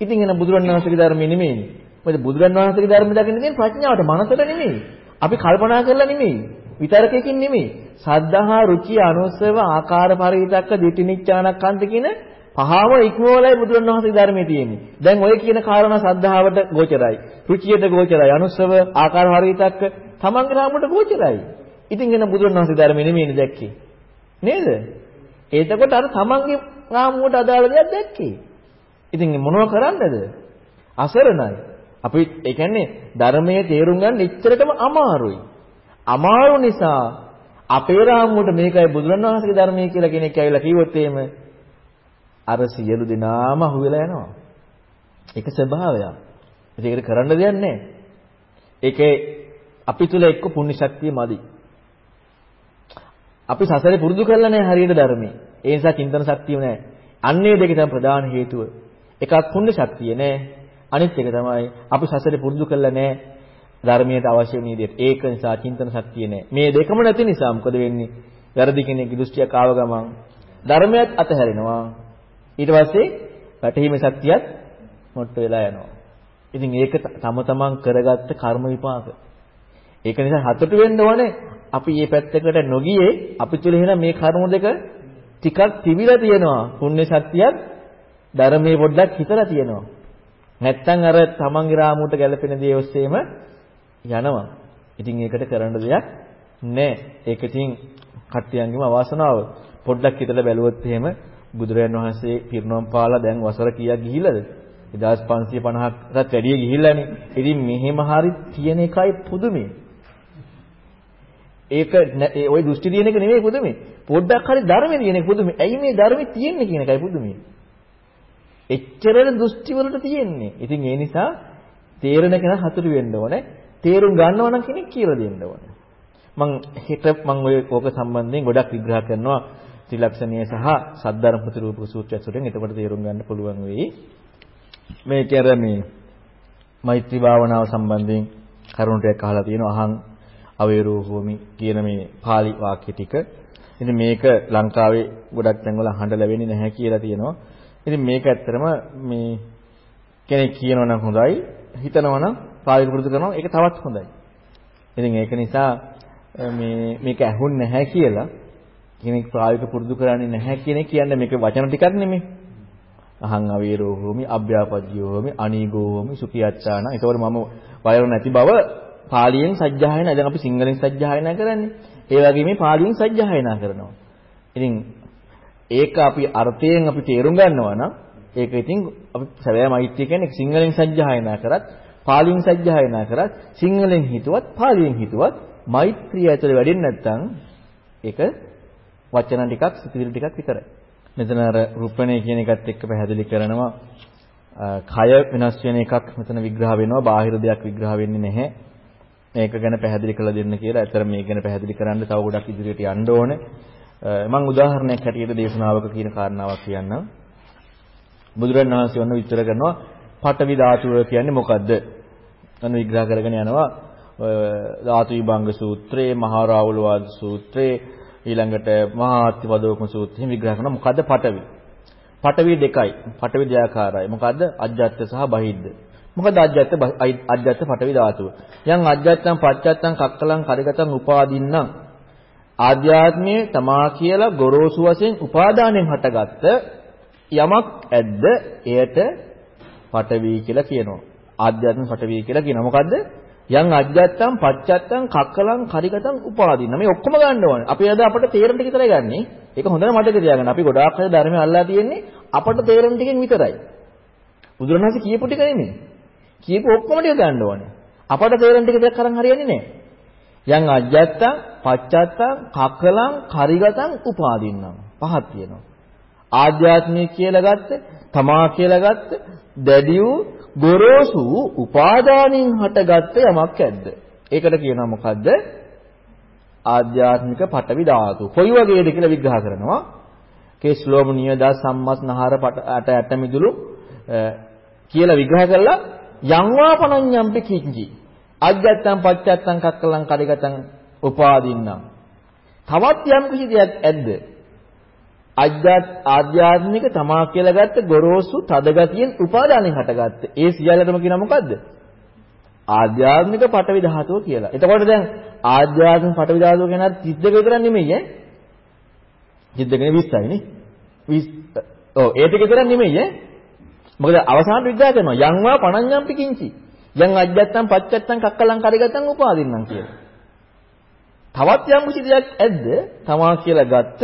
A: ඉතින් එන බුදුරණවහන්සේගේ ධර්මයේ නෙමෙයිනේ. මොකද බුදුරණවහන්සේගේ ධර්ම දකින්න තියෙන්නේ ප්‍රඥාවට මනසට නෙමෙයි. අපි කල්පනා කරලා නෙමෙයි. විතරකයකින් නෙමෙයි. සද්ධා, රුචි, අනුසව, ආකාර පරිවිතක්ක, දිටිනිච්ඡානක්ඛන්ත කියන පහම ඉක්මවලයි බුදුරණවහන්සේගේ ධර්මයේ තියෙන්නේ. දැන් ඔය කියන කාරණා සද්ධාවට ගෝචරයි. රුචියට ගෝචරයි. අනුසව, ආකාර පරිවිතක්ක තමන්ගේ රාමුවට ගෝචරයි. ඉතින් එන බුදුරණවහන්සේ ධර්මයේ නෙමෙයිනේ දැක්කේ. නේද? එතකොට අර තමන්ගේ රාමුවට අදාළ දෙයක් දැක්කේ. ඉතින් මොනව කරන්නද? අසරණයි. අපි ඒ කියන්නේ ධර්මයේ තේරුම් ගන්න එච්චරටම අමාරුයි. අමාරු නිසා අපේ රාමුවට මේකයි බුදුරණවහන්සේගේ ධර්මයේ කියලා කෙනෙක් ඇවිල්ලා කිව්වොත් එහෙම අර සියලු දෙනාම අහුවෙලා යනවා. ඒක ස්වභාවයක්. ඒකට කරන්න දෙයක් නැහැ. ඒකේ අපි තුල එක්ක පුණ්‍ය ශක්තිය මදි. අපි සසරේ පුරුදු කරලා නැහැ හරියට ධර්මයේ. ඒ නිසා චින්තන ශක්තිය නැහැ. අන්නේ දෙක තමයි ප්‍රධාන හේතුව. එකක් පුණ්‍ය ශක්තිය නැහැ. අනිත් එක තමයි අපි සසරේ පුරුදු කරලා නැහැ ධර්මයට අවශ්‍ය වෙන විදිහට. ඒක නිසා චින්තන ශක්තිය නැහැ. මේ දෙකම නැති නිසා මොකද වෙන්නේ? වැරදි කෙනෙක්ගේ දෘෂ්ටියක් ආව ගමන් ධර්මයක් අතහැරෙනවා. ඊට පස්සේ වැටහීමේ ශක්තියත් මොට්ට වෙලා යනවා. ඉතින් ඒක තම තමන් කරගත්ත කර්ම විපාක. ඒක නිසා හතට වෙන්න ඕනේ අපි මේ පැත්තකට නොගියේ අපි තුල එහෙනම් මේ කර්ම දෙක ටිකක් තිබිලා තියෙනවා. පුණ්‍ය ශක්තියක් ධර්මයේ පොඩ්ඩක් හිතලා තියෙනවා. නැත්තම් අර තමන්ගේ රාමුවට ගැලපෙන දේ ඔස්සේම යනවා. ඉතින් ඒකට කරන්න දෙයක් නැහැ. ඒක ඉතින් කට්ටියන්ගේම අවාසනාව. පොඩ්ඩක් හිතලා බැලුවොත් එහෙම බුදුරජාන් වහන්සේ පිරිනොම් පාලා දැන් වසර කීයක් ගිහිල්ලාද? 1550කටත් වැඩිය ගිහිල්ලානේ. ඉතින් මෙහෙම හරි තියෙන එකයි පුදුමේ. ඒක ওই දෘෂ්ටි දින එක නෙමෙයි පුදුමේ. පොඩ්ඩක් හරි ධර්මයේ තියෙන එක පුදුමේ. ඇයි මේ ධර්මයේ තියෙන්නේ කියන එකයි පුදුමේ. එච්චරද දෘෂ්ටි වලට තියෙන්නේ. ඉතින් ඒ නිසා තේරෙන කෙනා හතුරු වෙන්න ඕනේ. තේරුම් ගන්නව නම් කෙනෙක් කියලා දෙන්න ඕනේ. මං හෙට මං ඔය ඕක සම්බන්ධයෙන් ගොඩක් විග්‍රහ කරනවා ත්‍රිලක්ෂණීය සහ සද්ධර්ම ප්‍රතිරූපක සූත්‍රය ඇතුළෙන් එතකොට තේරුම් ගන්න පුළුවන් වෙයි. මේක අර මේ මෛත්‍රී භාවනාව සම්බන්ධයෙන් කරුණු ටිකක් අහලා තියෙනවා අහං අවේරෝ හෝමි කියන මේ pāli වාක්‍ය ටික. ඉතින් මේක ලංකාවේ ගොඩක් තැන්වල අහන්න ලැබෙන්නේ නැහැ කියලා තියෙනවා. ඉතින් මේක ඇත්තරම මේ කෙනෙක් කියනවා නම් හොඳයි, හිතනවා නම් පාවිච්චි පුරුදු කරනවා ඒක තවත් හොඳයි. ඉතින් ඒක නිසා මේ මේක ඇහුන්නේ නැහැ කියලා කෙනෙක් ප්‍රායෝගික පුරුදු කරන්නේ නැහැ කියන කියන්නේ මේක වචන ටිකක් නෙමෙයි. අහං අවීරෝ හෝමි අභ්‍යාපජ්ජෝ හෝමි අනීගෝ හෝමි සුඛියච්ඡාන. ඒකවල මම වයර නැති බව පාලියෙන් සජ්ජායනා දැන් අපි සිංහලෙන් සජ්ජායනා කරන්නේ. ඒ වගේ මේ පාලියෙන් සජ්ජායනා කරනවා. ඉතින් ඒක අපි අර්ථයෙන් අපි තේරුම් ගන්නවා නම් ඒක ඉතින් අපි සැබෑ මෛත්‍රිය කියන්නේ සිංහලෙන් සජ්ජායනා කරත් පාලියෙන් සජ්ජායනා කරත් සිංහලෙන් හිතුවත් පාලියෙන් හිතුවත් මෛත්‍රිය ඇතුලේ වැඩෙන්නේ නැත්නම් ඒක වචන ටිකක් සිතිවිලි ටිකක් විතරයි. මෙතන අර රුපණේ කියන එකත් එක්ක පැහැදිලි කරනවා කය වෙනස් වෙන එකක් මෙතන විග්‍රහ වෙනවා බාහිර දෙයක් විග්‍රහ වෙන්නේ නැහැ. මේක ගැන පැහැදිලි කරලා දෙන්න කියලා. ඇතර මේක ගැන පැහැදිලි කරන්න තව ගොඩක් ඉදිරියට යන්න ඕනේ. මම උදාහරණයක් හැටියට දේශනාවක කියන කාරණාවක් කියන්නම්. බුදුරණන් වහන්සේ වන්න විස්තර කරනවා පඨවි ධාතුව කියන්නේ මොකද්ද? අන්න විග්‍රහ කරගෙන යනවා. ධාතු විභංග සූත්‍රයේ, මහා රාහුල වාද සූත්‍රයේ, ඊළඟට මහා අත්තිවදෝකම සූත්‍රයෙන් විග්‍රහ කරනවා මොකද්ද පඨවි? පඨවි දෙකයි. පඨවි දෙයාකාරයි. මොකද්ද? අජ්ජත් සහ බහිද්ද. මොකද අජ්ජත් අජ්ජත් පඨවි ධාතුව. යම් අජ්ජත්තං පච්චත්තං කක්කලං කරිගතං උපාදින්නම් ආධ්‍යාත්මයේ තමා කියලා ගොරෝසු වශයෙන් උපාදානෙන් හටගත්ත යමක් ඇද්ද එයට පටවි කියලා කියනවා. ආධ්‍යාත්ම පටවි කියලා කියනවා. මොකද්ද? යම් අජ්ජත්තම් පච්චත්තම් කක්කලං කරිගතං උපාදින්න. මේ ඔක්කොම ගන්න ඕනේ. අපි අද අපිට තේරෙන ටික විතරයි ගන්නෙ. ඒක හොඳට මතක තියාගන්න. අපි ගොඩාක් අය ධර්මය අල්ලා තියෙන්නේ අපට තේරෙන ටිකෙන් විතරයි. බුදුරණවහන්සේ කියපු ටික නෙමෙයි. කියපු ඔක්කොම ටික ගන්න ඕනේ. අපට තේරෙන ටික දෙයක් අරන් හරියන්නේ නැහැ. යම් අජ්ජත්තං පච්චත්තං කකලං කරිගතං උපාදින්නම්. පහක් තියෙනවා ආධ්‍යාත්මික කියලා ගත්ත තමා කියලා ගත්ත දැඩි වූ ගොරෝසු උපාදානින් හටගත්ත යමක් ඇද්ද? ඒකට කියනවා මොකද්ද? ආධ්‍යාත්මික පටවි ධාතු. කොයි වගේද කියලා විග්‍රහ කරනවා. කේස්ලෝම නියදා සම්මස් නහර පට ඇට ඇට මිදුළු කියලා විග්‍රහ කරලා යංවා පණඤ්ඤම්පි කිංජි අජ්ජත්තං පච්චත්තං කක්කලං කඩගතං උපාදින්නම් තවත් යම් කිසි දෙයක් ඇද්ද අජ්ජත් ආධ්‍යාත්මික තමා කියලා ගත්ත ගොරෝසු තදගතියෙන් උපාදානෙන් හටගත්ත ඒ සියල්ලටම කියන මොකද්ද ආධ්‍යාත්මික පටවි ධාතුව කියලා. එතකොට දැන් ආධ්‍යාත්මික පටවි ධාතුව කියන චිත්ත දෙක විතර නෙමෙයි ඈ. චිත්ත දෙකනේ 20යි නේ. 20 ඔව් ඒ ටික විතර නෙමෙයි ඈ. මොකද අවසාන විග්‍රහ කරනවා යංවා පණඤ්ඤම්පි කිංචි. යං අජ්ජත්තං පච්චත්තං කක්කලං කරගතං උපාදින්නම් කියලා. තවත් යම් කිසි දෙයක් ඇද්ද? තමා කියලා ගත්ත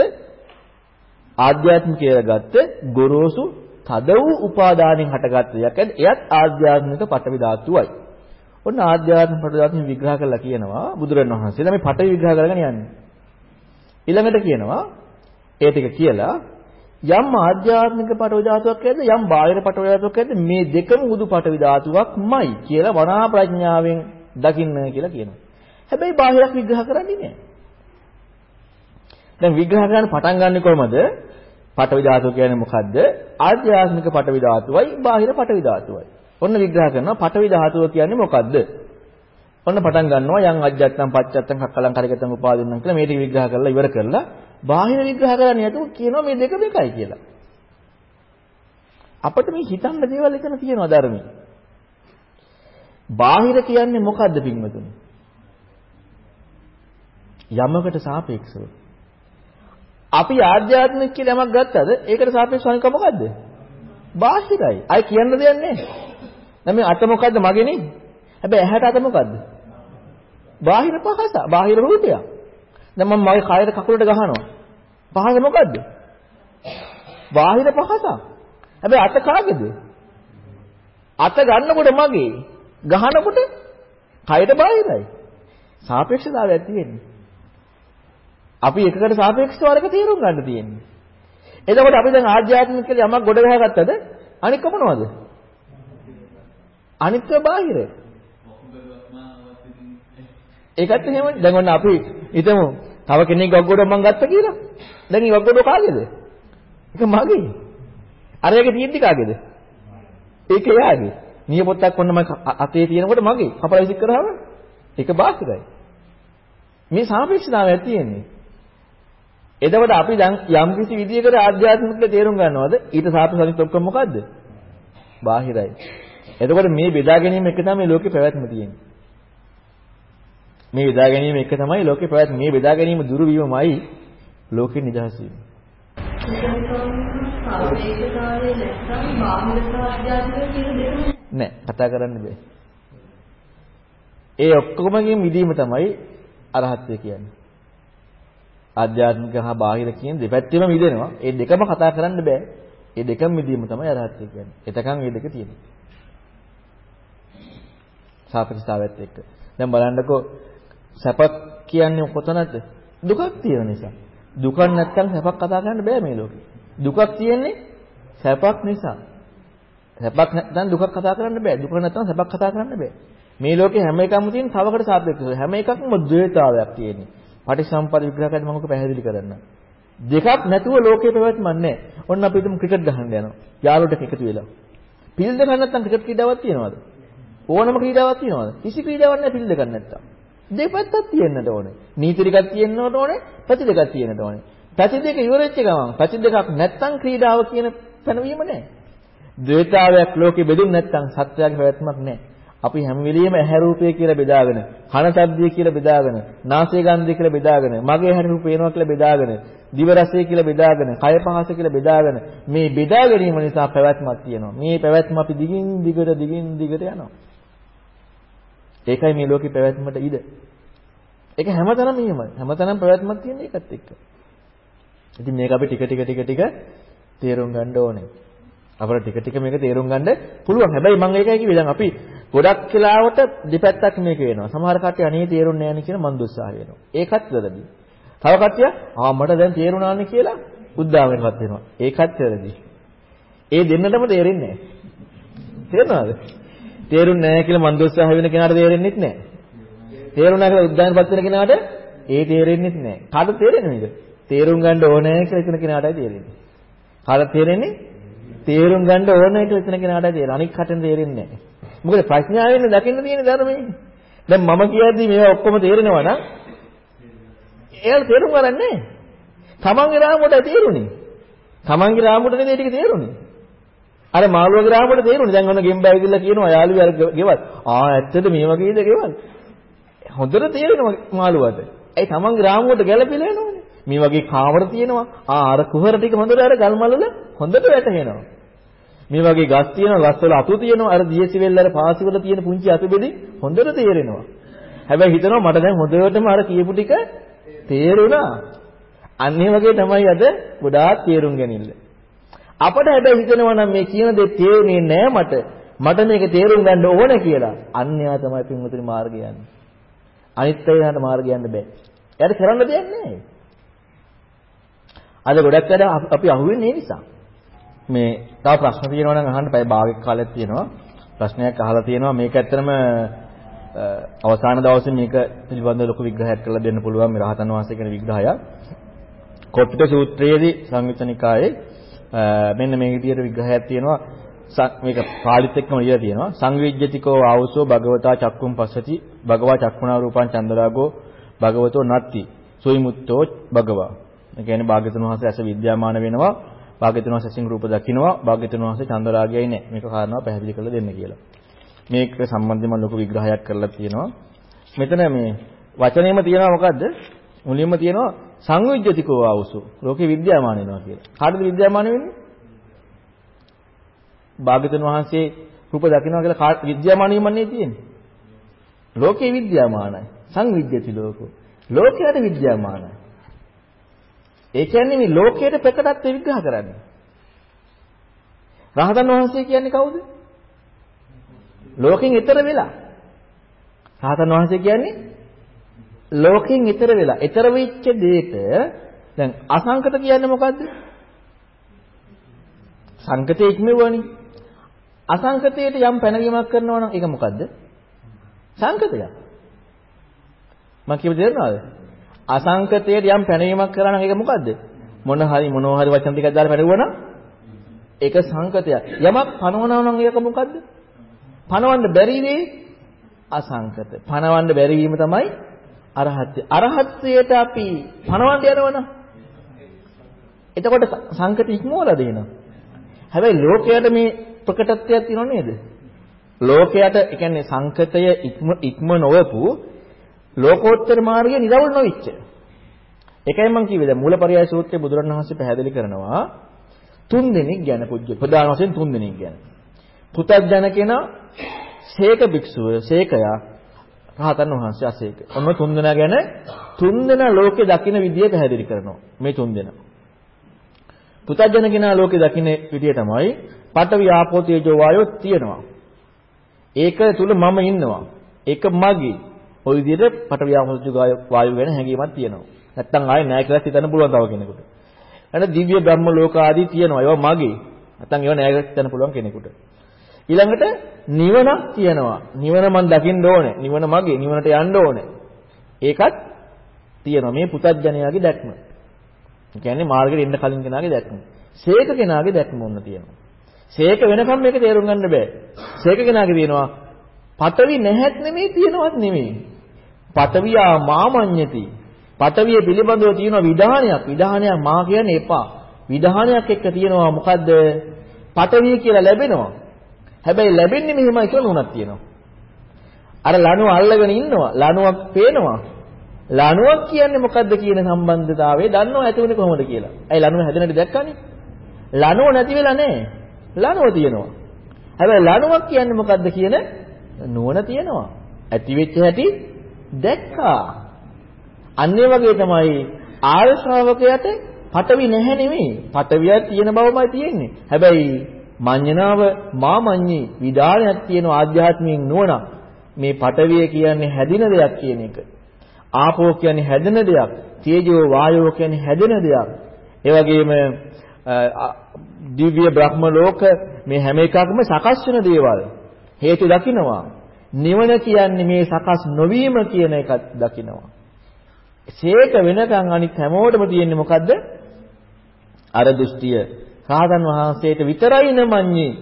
A: ආධ්‍යාත්මික කියලා ගත්ත ගොරෝසු තද වූ උපාදානෙන් හටගත්ත දෙයක් ඇද්ද? එයත් ආධ්‍යාත්මික පටවි ධාතුවයි. ඔන්න ආධ්‍යාත්මික පටවි ධාතුන් විග්‍රහ කරලා කියනවා බුදුරණවහන්සේ. දැන් මේ පටවි විග්‍රහ කරගෙන යන්නේ. ඊළඟට කියනවා ඒ ටික කියලා යම් ආධ්‍යාත්මික පටවි ධාතුවක් ඇද්ද යම් බාහිර පටවි ධාතුවක් ඇද්ද මේ දෙකම උදු පටවි ධාතුවක්මයි කියලා වනා ප්‍රඥාවෙන් දකින්න කියලා කියනවා. හැබැයි බාහිරක් විග්‍රහ කරන්නේ නැහැ. දැන් විග්‍රහ කරන්න පටන් ගන්නෙ කොහමද? පටවි ධාතුව කියන්නේ මොකද්ද? ආධ්‍යාත්මික පටවි ධාතුවයි බාහිර පටවි ධාතුවයි. ඔන්න විග්‍රහ කරනවා පටවි ධාතුව කියන්නේ මොකද්ද? ඔන්න පටන් ගන්නවා යම් අජ්ජත්තම් පච්චත්තම් කක්කලං කරගතම් උපාදින්නම් කියලා මේ ටික විග්‍රහ කරලා ඉවර කරලා බාහිර විග්‍රහ කරන්නේ නැතුව කියනවා මේ දෙක දෙකයි කියලා. අපිට මේ හිතන්න දේවල් එතන තියෙනවා ධර්මයේ. බාහිර කියන්නේ මොකද්ද පින්වතුනි? යමකට සාපේක්ෂව. අපි ආධ්‍යාත්මික කියලා යමක් ගත්තද ඒකට සාපේක්ෂව අනික මොකද්ද? බාහිරයි. අය කියන්න දෙයක් නැහැ. දැන් මේ අත මොකද්ද මගේනේ? හැබැයි ඇහැට අත මොකද්ද? බාහිර පහස, බාහිර රූපයක්. දැන් මම මගේ කයර කකුලට ගහනවා. පහස මොකද්ද? බාහිර පහසක්. හැබැයි අත කාගේද? අත ගන්නකොට මගේ, ගහනකොට කයට බාහිරයි. සාපේක්ෂතාවයක් තියෙන්නේ. අපි එකකට සාපේක්ෂව අරක තේරුම් ගන්න තියෙන්නේ. එතකොට අපි දැන් ආධ්‍යාත්මික කියලා යමක් ගොඩ ගහගත්තද අනික මොනවද? අනිත්‍ය බාහිර. ඒකත් එහෙමනේ. දැන් ඔන්න අපි හිතමු තව කෙනෙක් වග්ගොඩ මං ගත්ත කියලා. දැන් මේ වග්ගොඩ කාගේද? ඒක මගේ. අර එක තියෙද්දි කාගේද? ඒක එයාගේ. නියපොත්තක් ඔන්න මම අතේ තියෙනකොට මගේ. කපලා විසික් කරාම ඒක බාහිරයි. මේ සාපේක්ෂතාවයක් තියෙන්නේ. එතකොට අපි දැන් යම් කිසි විදියකට ආධ්‍යාත්මික තේරුම් ගන්නවද? ඊට සාපේක්ෂව අනිත් ඔක්කොම මොකද්ද? බාහිරයි. එතකොට මේ බෙදා ගැනීම එක තමයි ලෝකේ පැවැත්ම තියෙන්නේ. මේ බෙදා ගැනීම එක තමයි ලෝකේ පැවැත්ම. මේ බෙදා ගැනීම දුරු වීමමයි ලෝකේ නිදහස වීම.
C: සාපේක්ෂතාවයේ නැත්නම් බාහිර සාධ්‍යාත්මක කියන දෙකම
A: නෑ කතා කරන්න බෑ. ඒ ඔක්කොමගෙන් මිදීම තමයි අරහත්ත්වය කියන්නේ. ආධ්‍යාත්මික හා බාහිර කියන දෙපැත්තෙම මිදෙනවා. ඒ දෙකම කතා කරන්න බෑ. ඒ දෙකම මිදීම තමයි අරහත්ත්වය කියන්නේ. එතකන් මේ දෙක තියෙනවා. සාපේක්ෂතාවයත් එක්ක. දැන් බලන්නකෝ සැපක් කියන්නේ කොතනද? දුකක් තියෙන නිසා. දුකක් නැත්තම් සැපක් කතා කරන්න බෑ මේ ලෝකේ. දුකක් තියෙන්නේ සැපක් නිසා. සැපක් නැත්නම් දුකක් කතා කරන්න බෑ. දුක නැත්නම් සැපක් කතා කරන්න බෑ. මේ ලෝකේ හැම එකක්ම තියෙන තවකට සාපේක්ෂව හැම එකක්ම ද්වේතාවයක් තියෙන්නේ. පටිසම්පද විග්‍රහ කරද්දී මම පැහැදිලි කරන්න. දෙකක් නැතුව ලෝකේ පැවැත්මක් නැහැ. ඔන්න අපි හිතමු ක්‍රිකට් ගහන්න යනවා. යාළුවට එකතු වෙලා. පිල් දෙකක් නැත්නම් ක්‍රිකට් ක්‍රීඩාවක් තියෙනවද? ඕනම ක්‍රීඩාවක් තියෙනවද? කිසි ක්‍රීඩාවක් නැහැ පිල් දෙකක් නැත්තම්. දෙපැත්තක් තියෙන්නට ඕනේ. නීති ටිකක් තියෙන්නට ඕනේ, පැති දෙකක් තියෙන්නට ඕනේ. පැති දෙක ඉවරෙච්ච ගමන් පැති දෙකක් නැත්තම් ක්‍රීඩාව කියන පැනවීම නැහැ. ද්වේතාවයක් ලෝකෙ බෙදුන් නැත්තම් සත්‍යයක් පැවැත්මක් නැහැ. අපි හැම වෙලෙම ඇහැ රූපය කියලා බෙදාගෙන, කන ශබ්දය කියලා බෙදාගෙන, නාසය ගන්ධය කියලා බෙදාගෙන, මගේ හැරි රූප පේනවා කියලා බෙදාගෙන, දිව රසය කියලා බෙදාගෙන, කය පහස කියලා බෙදාගෙන මේ බෙදා ගැනීම නිසා පැවැත්මක් තියෙනවා. මේ පැවැත්ම අපි දිගින් දිගට දිගින් දිගට යනවා. ඒකයි මේ ලෝකේ පැවැත්මට ඉඩ. ඒක හැමතැනම එහෙමයි. හැමතැනම පැවැත්මක් තියෙන එකත් එක්ක. ඉතින් මේක අපි ටික ටික ටික ටික තේරුම් ගන්න ඕනේ. අපිට ටික ටික මේක තේරුම් ගන්න පුළුවන්. හැබැයි මම ඒකයි කිව්වේ දැන් අපි ගොඩක් වෙලාවට දෙපැත්තක් මේක වෙනවා. සමහර කට්ටිය අනේ තේරුන්නේ නැහැ නේ කියන මන් දුස්සාහ වෙනවා. ඒකත් වැරදි. තව කට්ටිය ආ මට දැන් තේරුණානේ කියලා උද්දාමයටපත් වෙනවා. ඒකත් වැරදි. ඒ දෙන්නටම තේරෙන්නේ නැහැ. තේරෙනවද? තේරුන්නේ නැහැ කියලා මන් දුස්සාහ වෙන කෙනාට තේරෙන්නේ නැහැ. තේරුණා කියලා උද්දාමයටපත් වෙන කෙනාට ඒ තේරෙන්නේ නැහැ. කාටද තේරෙන්නේ මේක? තේරුම් ගන්න ඕනේ කියලා හිතන කෙනාටයි තේරෙන්නේ. කාටද තේරෙන්නේ? තේරුම් ගන්න ඕනේ කියලා හිතන කෙනාටයි තේරෙන්නේ. අනික් කටෙන් තේරෙන්නේ නැහැ. මොකද ප්‍රඥාවෙන් දකින්න තියෙන ධර්මයේ. දැන් මම කියද්දි මේවා ඔක්කොම තේරෙනවා නම් එයාලා තේරුම් ගන්නෑ. තමන්ගේ රාමුවට තේරුණේ. තමන්ගේ රාමුවට නේද ටික තේරුණේ. අර මාළුවගේ රාමුවට තේරුණේ. දැන් ඔන්න ගෙම්බ ඇවිදලා කියනවා යාළුවෝ අර ගෙවල්. ආ ඇත්තද මේ වගේද ගෙවල්? හොඳට තේරෙනවා මාළුවට. ඒ තමන්ගේ රාමුවට ගැළපෙලා එනවනේ. මේ වගේ කාමර තියෙනවා. ආ අර කුහර ටික හොඳට අර ගල්මල වල හොඳට වැටහෙනවා. මේ වගේ ගස් තියෙනවා, ගස් වල අතු තියෙනවා. අර දියසිවෙල් අර පාසි වල තියෙන පුංචි අතු බෙදි හොඳට තේරෙනවා. හැබැයි හිතනවා මට දැන් හොඳටම අර කියපු ටික තේරුණා. අන්න ඒ වගේ තමයි අද ගොඩාක් තේරුම් ගැනීම. අපට හැබැයි හිතනවා නම් මේ කියන දේ තේරුනේ නෑ මට. මට මේක තේරුම් ගන්න ඕන කියලා. අන්‍යයා තමයි පින්වතුනි මාර්ගය යන්නේ. අනිත් අයකට මාර්ගය යන්න බෑ. එයාට කරන්න දෙයක් නෑ. අද ගොඩක් අය අපි අහුවෙන්නේ ඒ නිසා. මේ තව ප්‍රශ්න තියෙනවා නම් අහන්න පැය භාගයක් කාලයක් තියෙනවා. ප්‍රශ්නයක් අහලා තියෙනවා මේක ඇත්තටම අවසාන දවසේ මේක පිළිබඳව ලොකු විග්‍රහයක් කරලා දෙන්න පුළුවන් මේ රහතන් වහන්සේ කියන විග්‍රහයක්. කොට්ටික සූත්‍රයේදී සංයුත්තනිකායේ මෙන්න මේ විදිහට විග්‍රහයක් තියෙනවා. මේක පාලිත් එක්කම ලියලා තියෙනවා. සංවිජ්ජතිකෝ ආවසෝ භගවතා චක්කුම් පස්සති භගවා චක්කුණා රූපං චන්දරාගෝ භගවතෝ නත්ති සොයිමුත්තෝ භගවා. ඒ කියන්නේ භාග්‍යතුන් වහන්සේ ඇස විද්‍යාමාන වෙනවා. භාග්‍යතුන් වහන්සේ සිං රූප දකින්නවා. භාග්‍යතුන් වහන්සේ චන්දරාගයයි නැහැ. මේක කාරණාව පැහැදිලි කරලා දෙන්න කියලා. මේක සම්බන්ධව ලොකු විග්‍රහයක් කරලා තියෙනවා. මෙතන මේ වචනේම තියෙනවා මොකද්ද? මුලින්ම තියෙනවා සංවිජ්ජතිකෝ ආවුසු. ලෝකේ විද්‍යාමාන වෙනවා කියලා. කාටද විද්‍යාමාන වෙන්නේ? භාග්‍යතුන් වහන්සේ රූප දකින්නවා කියලා කාට විද්‍යාමාන වීමන්නේ තියෙන්නේ? ලෝකේ විද්‍යාමානයි. සංවිජ්ජති ලෝකෝ. ලෝකයට විද්‍යාමානයි. ඒ කියන්නේ මේ ලෝකයට ප්‍රකටත්වය විග්‍රහ කරන්නේ. රහතන් වහන්සේ කියන්නේ කවුද? ලෝකෙන් ඈතර වෙලා. රහතන් වහන්සේ කියන්නේ ලෝකෙන් ඈතර වෙලා. ඈතර වෙච්ච දෙයක දැන් අසංකත කියන්නේ මොකද්ද? සංකතේ ඉක්මවුවනේ. අසංකතයට යම් පැනවීමක් කරනවා නම් ඒක මොකද්ද? සංකතයක්. මම කියපු තේරෙනවද? අසංකතයට යම් පැනවීමක් කරා නම් ඒක මොකද්ද? මොන හරි මොනවා හරි වචන ටිකක් දාලා පැනවුවා නම් ඒක සංකතයක්. යමක් පනවනවා නම් ඒක මොකද්ද? පනවන්න බැරි වේ අසංකත. පනවන්න බැරි වීම තමයි අරහත්ත්වය. අරහත්ත්වයට අපි පනවන්න යනවනම් එතකොට සංකත ඉක්මවලා දෙනවා. හැබැයි ලෝකයට මේ ප්‍රකටත්වයක් තියෙනව නේද? ලෝකයට ඒ කියන්නේ සංකතය ඉක්ම ඉක්ම නොවපු ලෝකෝත්තර මාර්ගය නිරවුල් නොවිච්ච. ඒකයි මම කිව්වේ දැන් මූලපරියාය සූත්‍රයේ බුදුරණවහන්සේ පැහැදිලි කරනවා තුන් දෙනෙක් ගැන පුජ්‍ය ප්‍රධාන වශයෙන් තුන් දෙනෙක් ගැන. පුතත්ජන කෙනා සේක භික්ෂුව සේකයා රහතන් වහන්සේ අසේක. ඔන්න තුන් දෙනා ගැන තුන් දෙනා ලෝකේ දකින්න විදිය පැහැදිලි කරනවා. මේ තුන් දෙනා. පුතත්ජන කෙනා ලෝකේ දකින්න විදිය තමයි පඨවි ආපෝ තේජෝ වායෝ තියෙනවා. ඒක තුල මම ඉන්නවා. ඒක මගේ. ওই විදිහට පඨවි ආපෝ තේජෝ වායෝ ගැන හැඟීමක් තියෙනවා. නැත්තම් ආයේ නැහැ කියලා හිතන්න පුළුවන් තව කෙනෙකුට. අන්න දිව්‍ය බ්‍රහ්ම ලෝක ආදී තියෙනවා. ඒවා මගේ. නැත්තම් ඒවා නැහැ කියලා හිතන්න පුළුවන් කෙනෙකුට. ඊළඟට නිවනක් තියෙනවා. නිවන මන් දකින්න ඕනේ. නිවන මගේ. නිවනට යන්න ඕනේ. ඒකත් තියෙනවා. මේ පුතත්ජනයාගේ දැක්ම. ඒ කියන්නේ මාර්ගෙට එන්න කලින් කෙනාගේ දැක්ම. සේක කෙනාගේ දැක්ම ඔන්න තියෙනවා. සේක වෙනකම් මේක තේරුම් ගන්න බෑ. සේක කෙනාගේ තියෙනවා පතවි නැහැත් නෙමෙයි තියෙනවත් නෙමෙයි. පතවියා මාමඤ්ඤති. පතවිය පිළිබඳව තියෙන විධානයක්. විධානයක් මා කියන්නේ එපා. විධානයක් එක්ක තියෙනවා මොකද්ද? පතවිය කියලා ලැබෙනවා. හැබැයි ලැබෙන්නේ මෙහෙමයි කියලා නුනක් තියෙනවා. අර ලණුව අල්ලගෙන ඉන්නවා. ලණුවක් පේනවා. ලණුවක් කියන්නේ මොකද්ද කියන සම්බන්ධතාවය දන්නව ඇති වෙන්නේ කොහොමද කියලා. ඇයි ලණුව හැදෙනට දැක්කනේ? ලණුව නැති වෙලා නැහැ. ලණුව තියෙනවා. හැබැයි ලණුවක් කියන්නේ මොකද්ද කියන නුවණ තියෙනවා. ඇති වෙච්ච හැටි දැක්කා. අන්නේ වගේ තමයි ආර්ය ශ්‍රාවකයාට පටවි නැහැ නෙමෙයි. පටවියක් තියෙන බවමයි තියෙන්නේ. හැබැයි මඤ්ඤණාව මාමඤ්ඤී විදානයක් තියෙන ආධ්‍යාත්මික නුවණ මේ පටවිය කියන්නේ හැදින දෙයක් කියන එක. ආපෝ කියන්නේ හැදෙන දෙයක්. තේජෝ වායෝ කියන්නේ හැදෙන දෙයක්. ඒ වගේම දිව්‍ය බ්‍රහ්ම ලෝක මේ හැම එකක්ම සකස් වෙන දේවල්. හේතු දකින්නවා. නිවන කියන්නේ මේ සකස් නොවීම කියන එක දකින්නවා. ශේක වෙනකන් අනිත් හැමෝටම තියෙන්නේ මොකද්ද? අර දෘෂ්ටිය. රාතන් වහන්සේට විතරයි නමඤ්ඤී.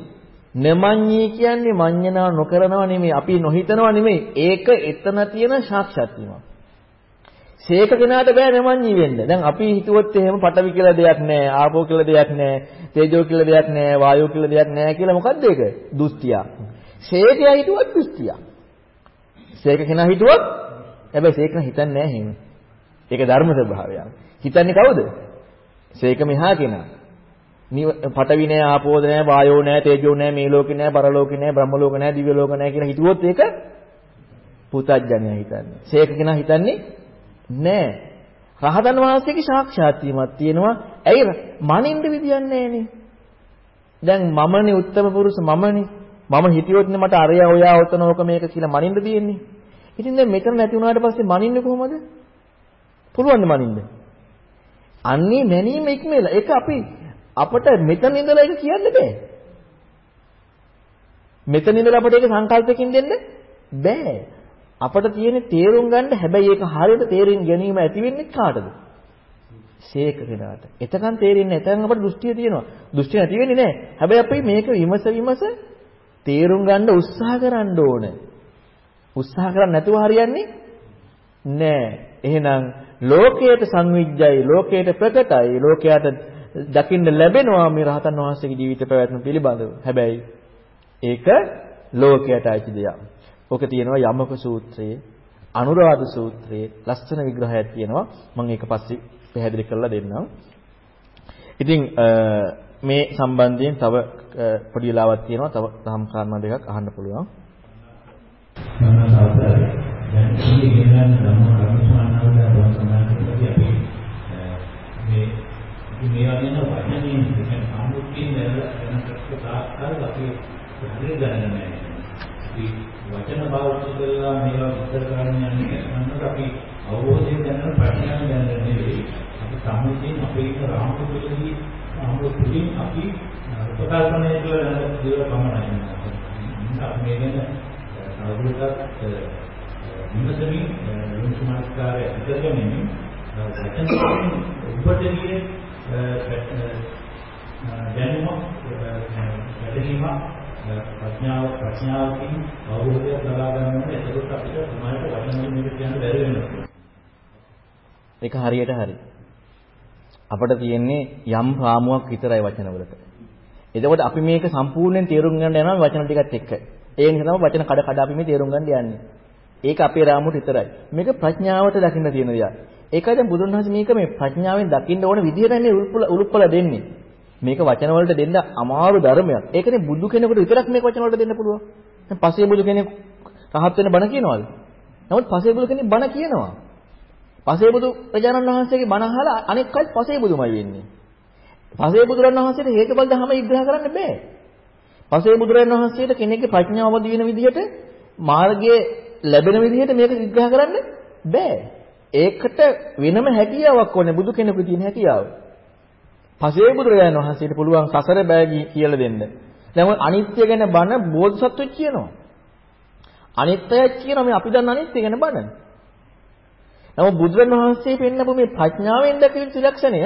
A: නමඤ්ඤී කියන්නේ මඤ්ඤණා නොකරනව නෙමෙයි. අපි නොහිතනව නෙමෙයි. ඒක එතන තියෙන සාක්ෂාත් වීමක්. ශේක කෙනාට බෑ නමඤ්ඤී වෙන්න. දැන් අපි හිතුවොත් එහෙම පටවි කියලා දෙයක් නැහැ, ආපෝ කියලා දෙයක් නැහැ, තේජෝ කියලා දෙයක් නැහැ, වායෝ කියලා දෙයක් නැහැ කියලා මොකද්ද ඒක? දෘෂ්ටියක්. ශේකයා හිතුවත් දෘෂ්ටියක්. ශේක කෙනා හිතුවත් හැබැයි ශේක හිතන්නේ නැහැ එහෙම. ඒක ධර්ම ස්වභාවයක්. හිතන්නේ කවුද? ශේක මෙහා කෙනා. පටවි නෑ ආපෝද නෑ වායෝ නෑ තේජෝ නෑ මේ ලෝකේ නෑ පරලෝකේ නෑ බ්‍රහ්ම ලෝක නෑ දිව්‍ය ලෝක නෑ කියලා හිතුවොත් ඒක පුතඥය හිතන්නේ. ශේක කෙනා හිතන්නේ නෑ. රහතන් වහන්සේගේ සාක්ෂාත් වීමක් තියෙනවා. ඇයි මනින්ද විදියක් නෑනේ. දැන් මමනේ උත්තම පුරුෂ මමනේ. මම හිතියොත් නේ මට අරයා ඔයා ඔතන ඕක මේක කියලා මනින්න තියෙන්නේ. ඉතින් දැන් මෙතන නැති වුණාට පස්සේ මනින්නේ කොහොමද? පුළුවන් ද මනින්න? අන්නේ මැනීම ඉක්මෙලා. ඒක අපි අපට මෙතන ඉඳලා ඒක කියන්න බෑ. මෙතන ඉඳලා අපට ඒක සංකල්පකින් දෙන්න බෑ. අපට තියෙන තේරුම් ගන්න හැබැයි ඒක හරියට තේරුම් ගැනීම ඇති වෙන්නේ කාටද? ශේක කෙනාට. එතකන් තේරෙන්නේ නැතනම් අපට දෘෂ්ටිය තියෙනවා. දෘෂ්ටිය නැති වෙන්නේ නැහැ. හැබැයි අපි මේක විමස විමස තේරුම් ගන්න උත්සාහ කරන්න ඕනේ. උත්සාහ කරන්නේ නැතුව හරියන්නේ නැහැ. එහෙනම් ලෝකයට සංවිජ්ජයි, ලෝකයට ප්‍රකටයි, ලෝකයට දකින්න ලැබෙනවා මේ රහතන් වහන්සේගේ ජීවිත පැවැත්ම පිළිබඳව. හැබැයි ඒක ලෝකයට අයිති දෙයක්. ඕක තියෙනවා යමක සූත්‍රයේ, අනුරාධ සූත්‍රයේ ලස්සන විග්‍රහයක් තියෙනවා. මම ඒක පස්සේ පැහැදිලි කරලා දෙන්නම්. ඉතින් මේ සම්බන්ධයෙන් තව පොඩි වෙලාවක් තියෙනවා. තව තහම් කාරණා දෙකක් අහන්න පුළුවන්.
D: මම අවසරයි. දැන් මේ කියන ධම්ම කර්මස්වානාවද සමානකදී අපි මේ මේ වගේ වචනේ කියන්නේ සම්මුතියෙන් දැනලා වෙනසක් තාක්කාර අපි හරියට දැනන්නේ නැහැ. අපි වචන පාවිච්චි කරලා මේවා විස්තර කරන්න යන්නේ නැත්නම් අපි අවබෝධයෙන් දැනන ප්‍රඥාව දැනන්නේ නෙවෙයි. අපි සම්මුතියෙන් අපේ ඉන්න රාමුව පිළිදී රාමුව පිළින් අපි උපකල්පනය කරලා දේවල් පමණයි. අපි මේ ගැන අවබෝධයක් විමසමින් යොමුසුමාස්කාරය ඉදගැනීමෙන් වචන වලින් ඔබට ගියේ දැනුම වැටහීම ප්‍රඥාව ප්‍රඥාවකින් අවබෝධයක් ලබා ගන්නකොට එතකොට අපිට සමාජයට වචන වලින් මේක කියන්න බැරි වෙනවා.
A: ඒක හරියට හරි. අපිට තියෙන්නේ යම් රාමුවක් විතරයි වචනවලට. එතකොට අපි මේක සම්පූර්ණයෙන් තේරුම් ගන්න යනවා වචන ටිකත් එක්ක. ඒ නිසා තමයි වචන කඩ කඩ අපි මේ තේරුම් ගන්න යන්නේ. ඒක අපේ රාමුවට විතරයි. මේක ප්‍රඥාවට දකින්න තියෙන දෙයක්. ඒකයි දැන් බුදුන් වහන්සේ මේක මේ ප්‍රඥාවෙන් දකින්න ඕන විදිහට මේ උරුප්පල දෙන්නේ. මේක වචන වලට දෙන්න අමාරු ධර්මයක්. ඒකනේ බුදු කෙනෙකුට විතරක් මේක වචන වලට දෙන්න පුළුවන්. දැන් පසේ බුදු කෙනෙක් රහත් වෙන බණ කියනවාද? නමුත් පසේ බුදු කෙනෙක් බණ කියනවා. පසේ බුදු රජාණන් වහන්සේගේ බණ අහලා අනෙක් අය පසේ බුදුමයි වෙන්නේ. පසේ බුදුරන් වහන්සේට හේතුඵල ධම විග්‍රහ කරන්න බෑ. පසේ බුදුරන් වහන්සේට කෙනෙක්ගේ ප්‍රඥාව අවදි වෙන විදිහට මාර්ගයේ ලැබෙන විදිහට මේක විග්‍රහ කරන්න බෑ. ඒකට වෙනම හැකියාවක් ඕනේ බුදු කෙනෙකුට තියෙන හැකියාව. පසේ බුදුරජාණන් වහන්සේට පුළුවන් සසර බෑ කියලා දෙන්න. දැන් අනිත්‍ය ගැන බණ බෝධිසත්වෙක් කියනවා. අනිත්‍යයක් කියනවා මේ අපි දන්න අනිත්‍ය ගැන බණ. නමුත් බුදුරණවහන්සේ පෙන්නපු මේ ප්‍රඥාවෙන් දැකිය යුතු ලක්ෂණය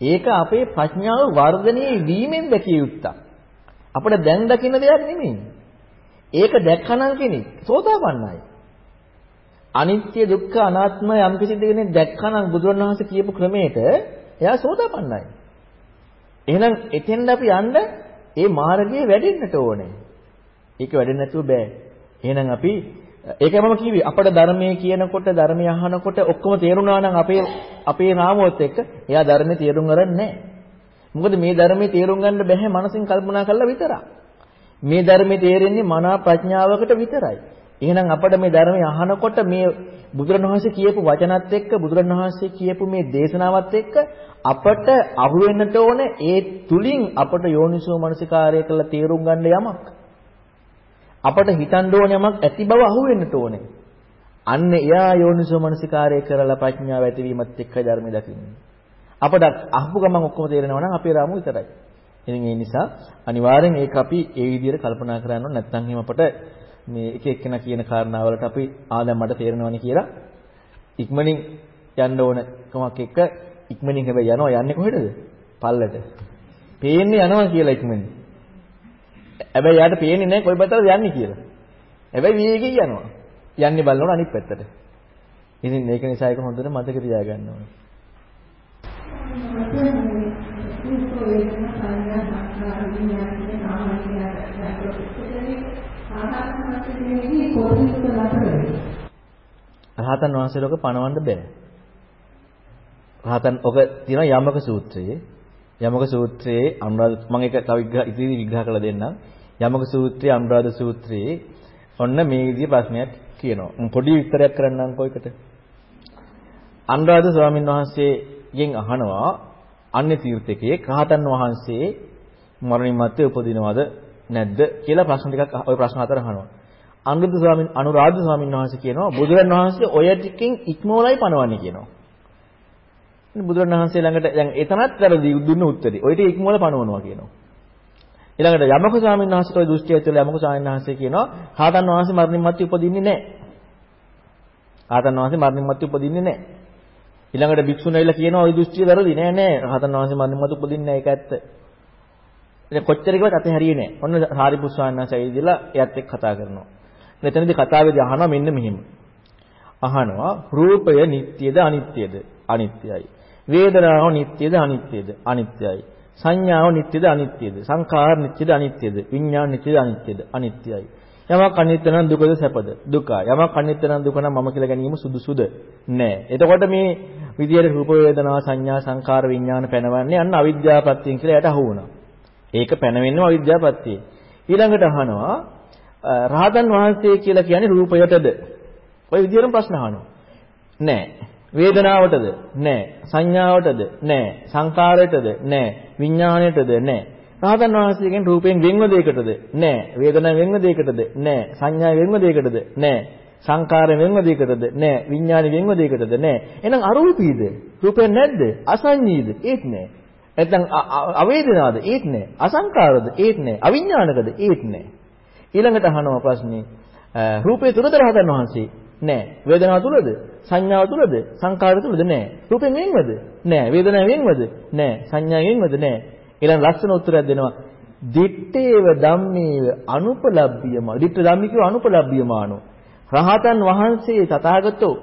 A: ඒක අපේ ප්‍රඥාව වර්ධනය වීමෙන් දැකිය යුත්තක්. අපිට දැන් දකින්න දෙයක් නෙමෙයි. ඒක දැක්කනම් කෙනෙක් සෝතාපන්නයි. අනිත්‍ය දුක්ඛ අනාත්ම යම් කිසි දෙයක් දැක්කනම් බුදුරණවහන්සේ කියපු ක්‍රමයට එයා සෝතාපන්නයි. එහෙනම් එතෙන්ද අපි යන්න ඒ මාර්ගයේ වැඩෙන්නට ඕනේ. ඒක වැඩෙන්නේ නැතුව බෑ. එහෙනම් අපි ඒකයි මම කිව්වේ අපේ ධර්මයේ කියනකොට ධර්මය අහනකොට ඔක්කොම තේරුණා නම් අපේ අපේ නාමවත් එක්ක එයා ධර්මයේ තේරුම් ගන්න නැහැ. මොකද මේ ධර්මයේ තේරුම් ගන්න බැහැ මනසින් කල්පනා කරලා විතරක්. මේ ධර්මයේ තේරෙන්නේ මනා ප්‍රඥාවකට විතරයි. එහෙනම් අපිට මේ ධර්මය අහනකොට මේ බුදුරණවහන්සේ කියපු වචනත් එක්ක බුදුරණවහන්සේ කියපු මේ දේශනාවත් එක්ක අපට අහු වෙන්නට ඕන ඒ තුලින් අපට යෝනිසෝ මනසිකාරය කළ තේරුම් ගන්න යමක්. අපට හිතන්න ඕන යමක් ඇති බව අහු වෙන්නට ඕනේ. අන්න එයා යෝනිසෝ මනසිකාරය කරලා ප්‍රඥාව ඇතිවීමත් එක්ක ධර්මය දකින්නේ. අපට අහපු ගමන් ඔක්කොම තේරෙනවා නම් අපේ රාමුව විතරයි. ඉතින් ඒ නිසා අනිවාර්යෙන් ඒක අපි ඒ විදිහට කල්පනා කරන්න ඕන නැත්නම් එහෙම අපට මේ එක එක්කෙනා කියන කාරණාවලට අපි ආ දැන් මට තේරෙනවනේ කියලා ඉක්මනින් යන්න ඕන කමක් එක්ක ඉක්මනින් හැබැයි යනවා යන්නේ කොහෙටද? පල්ලට. පේන්නේ යනවා කියලා ඉක්මනින්. හැබැයි යාට පේන්නේ නැහැ කොයි පැත්තටද යන්නේ කියලා. හැබැයි වේගෙන් යනවා. යන්නේ බලනකොට අනිත් පැත්තට. ඉතින් ඒක නිසා ඒක හොඳට මතක තියාගන්න ඕනේ. රහතන් වහන්සේලෝක පණවන්න බෑ. රහතන් ඔක තියෙනවා යමක සූත්‍රයේ. යමක සූත්‍රයේ අනුරාධ මම ඒක තව ඉදිරි විග්‍රහ කරලා දෙන්නම්. යමක සූත්‍රයේ අනුරාධ සූත්‍රයේ ඔන්න මේ විදිහේ ප්‍රශ්නයක් කියනවා. පොඩි විස්තරයක් කරන්නම්කෝ එකට. අනුරාධ ස්වාමීන් වහන්සේගෙන් අහනවා අන්‍ය තීර්ථකයේ රහතන් වහන්සේ මරණින් මත්තේ උපදිනවද නැද්ද කියලා ප්‍රශ්න ටිකක් ওই ප්‍රශ්න හතර අහනවා. අනුරුද්ධ ස්වාමීන් අනුරාධ ස්වාමීන් වහන්සේ කියනවා බුදුරන් වහන්සේ ඔය ටිකෙන් ඉක්මවලයි පනවන්නේ කියනවා. බුදුරන් වහන්සේ ළඟට දැන් එතනත් වැරදි දුන්න උත්තරේ. ඔය ටික ඉක්මවල පනවනවා කියනවා. ඊළඟට යමක ස්වාමීන් වහන්සේට ඔය දෘෂ්ටිය ඇතුළේ යමක ස්වාමීන් වහන්සේ කියනවා රහතන් වහන්සේ මරණින් මත්තේ උපදින්නේ නැහැ. රහතන් වහන්සේ මරණින් මත්තේ උපදින්නේ නැහැ. ඊළඟට භික්ෂුන් ඇවිල්ලා කියනවා ওই දෘෂ්ටිය වැරදි නෑ නෑ රහතන් වහන්සේ මරණින් මත්තේ උපදින්නේ නැහැ ඒක ඇත්ත. ඉතින් කොච්චර කිව්වත් අතේ හරියේ නැහැ. ඔන්න සාරිපුත් ස්වාමීන් වහන්සේ ඇවිදලා එයත් එක්ක කතා කරනවා. මෙතනදී කතාවේදී අහනවා මෙන්න මෙහෙම. අහනවා රූපය නිට්ටියද අනිත්‍යද? අනිත්‍යයි. වේදනාව නිට්ටියද අනිත්‍යද? අනිත්‍යයි. සංඥාව නිට්ටියද අනිත්‍යද? සංඛාර නිට්ටියද අනිත්‍යද? විඥාන නිට්ටියද අනිත්‍යද? අනිත්‍යයි. යමක් අනිත්‍ය නම් දුකද සැපද? දුකයි. යමක් අනිත්‍ය නම් දුක නම් මම කියලා ගැනීම සුදුසුද? නෑ. එතකොට මේ විදියට රූප වේදනා සංඥා සංඛාර විඥාන පැනවන්නේ අන්න අවිද්‍යාවපත්‍යයෙන් කියලා යට අහු වුණා. ඒක පැනවෙන්නම අවිද්‍යාවපත්‍යයෙන්. ඊළඟට අහනවා රහතන් වහන්සේ කියලා කියන්නේ රූපයටද? ඔය විදිහටම ප්‍රශ්න අහනවා. නෑ. වේදනාවටද? නෑ. සංඥාවටද? නෑ. සංකාරයටද? නෑ. විඥාණයටද? නෑ. රහතන් වහන්සේගෙන් රූපයෙන් වෙන්ව දෙයකටද? නෑ. වේදනාවෙන් වෙන්ව දෙයකටද? නෑ. සංඥාවෙන් වෙන්ව දෙයකටද? නෑ. සංකාරයෙන් වෙන්ව දෙයකටද? නෑ. විඥාණයෙන් වෙන්ව දෙයකටද? නෑ. එහෙනම් අරූපීද? රූපය නැද්ද? අසංඤීද? ඒත් නෑ. නැත්නම් අවේදනාවද? ඒත් නෑ. අසංකාරද? ඒත් නෑ. අවිඥානිකද? ඒත් නෑ. ඊළඟට අහනවා ප්‍රශ්නේ රූපේ තුලද රහතන් වහන්සේ? නෑ. වේදනාව තුලද? සංඥාව තුලද? සංකාර තුලද? නෑ. රූපෙන් වෙන්වද? නෑ. වේදනාවෙන් වෙන්වද? නෑ. සංඥාවෙන් වෙන්වද? නෑ. ඊළඟ ලස්සන උත්තරයක් දෙනවා. දිත්තේව ධම්මේව අනුපලබ්බියම. දිත්ත ධම්මි කියව අනුපලබ්බියමානෝ. රහතන් වහන්සේ තථාගතෝ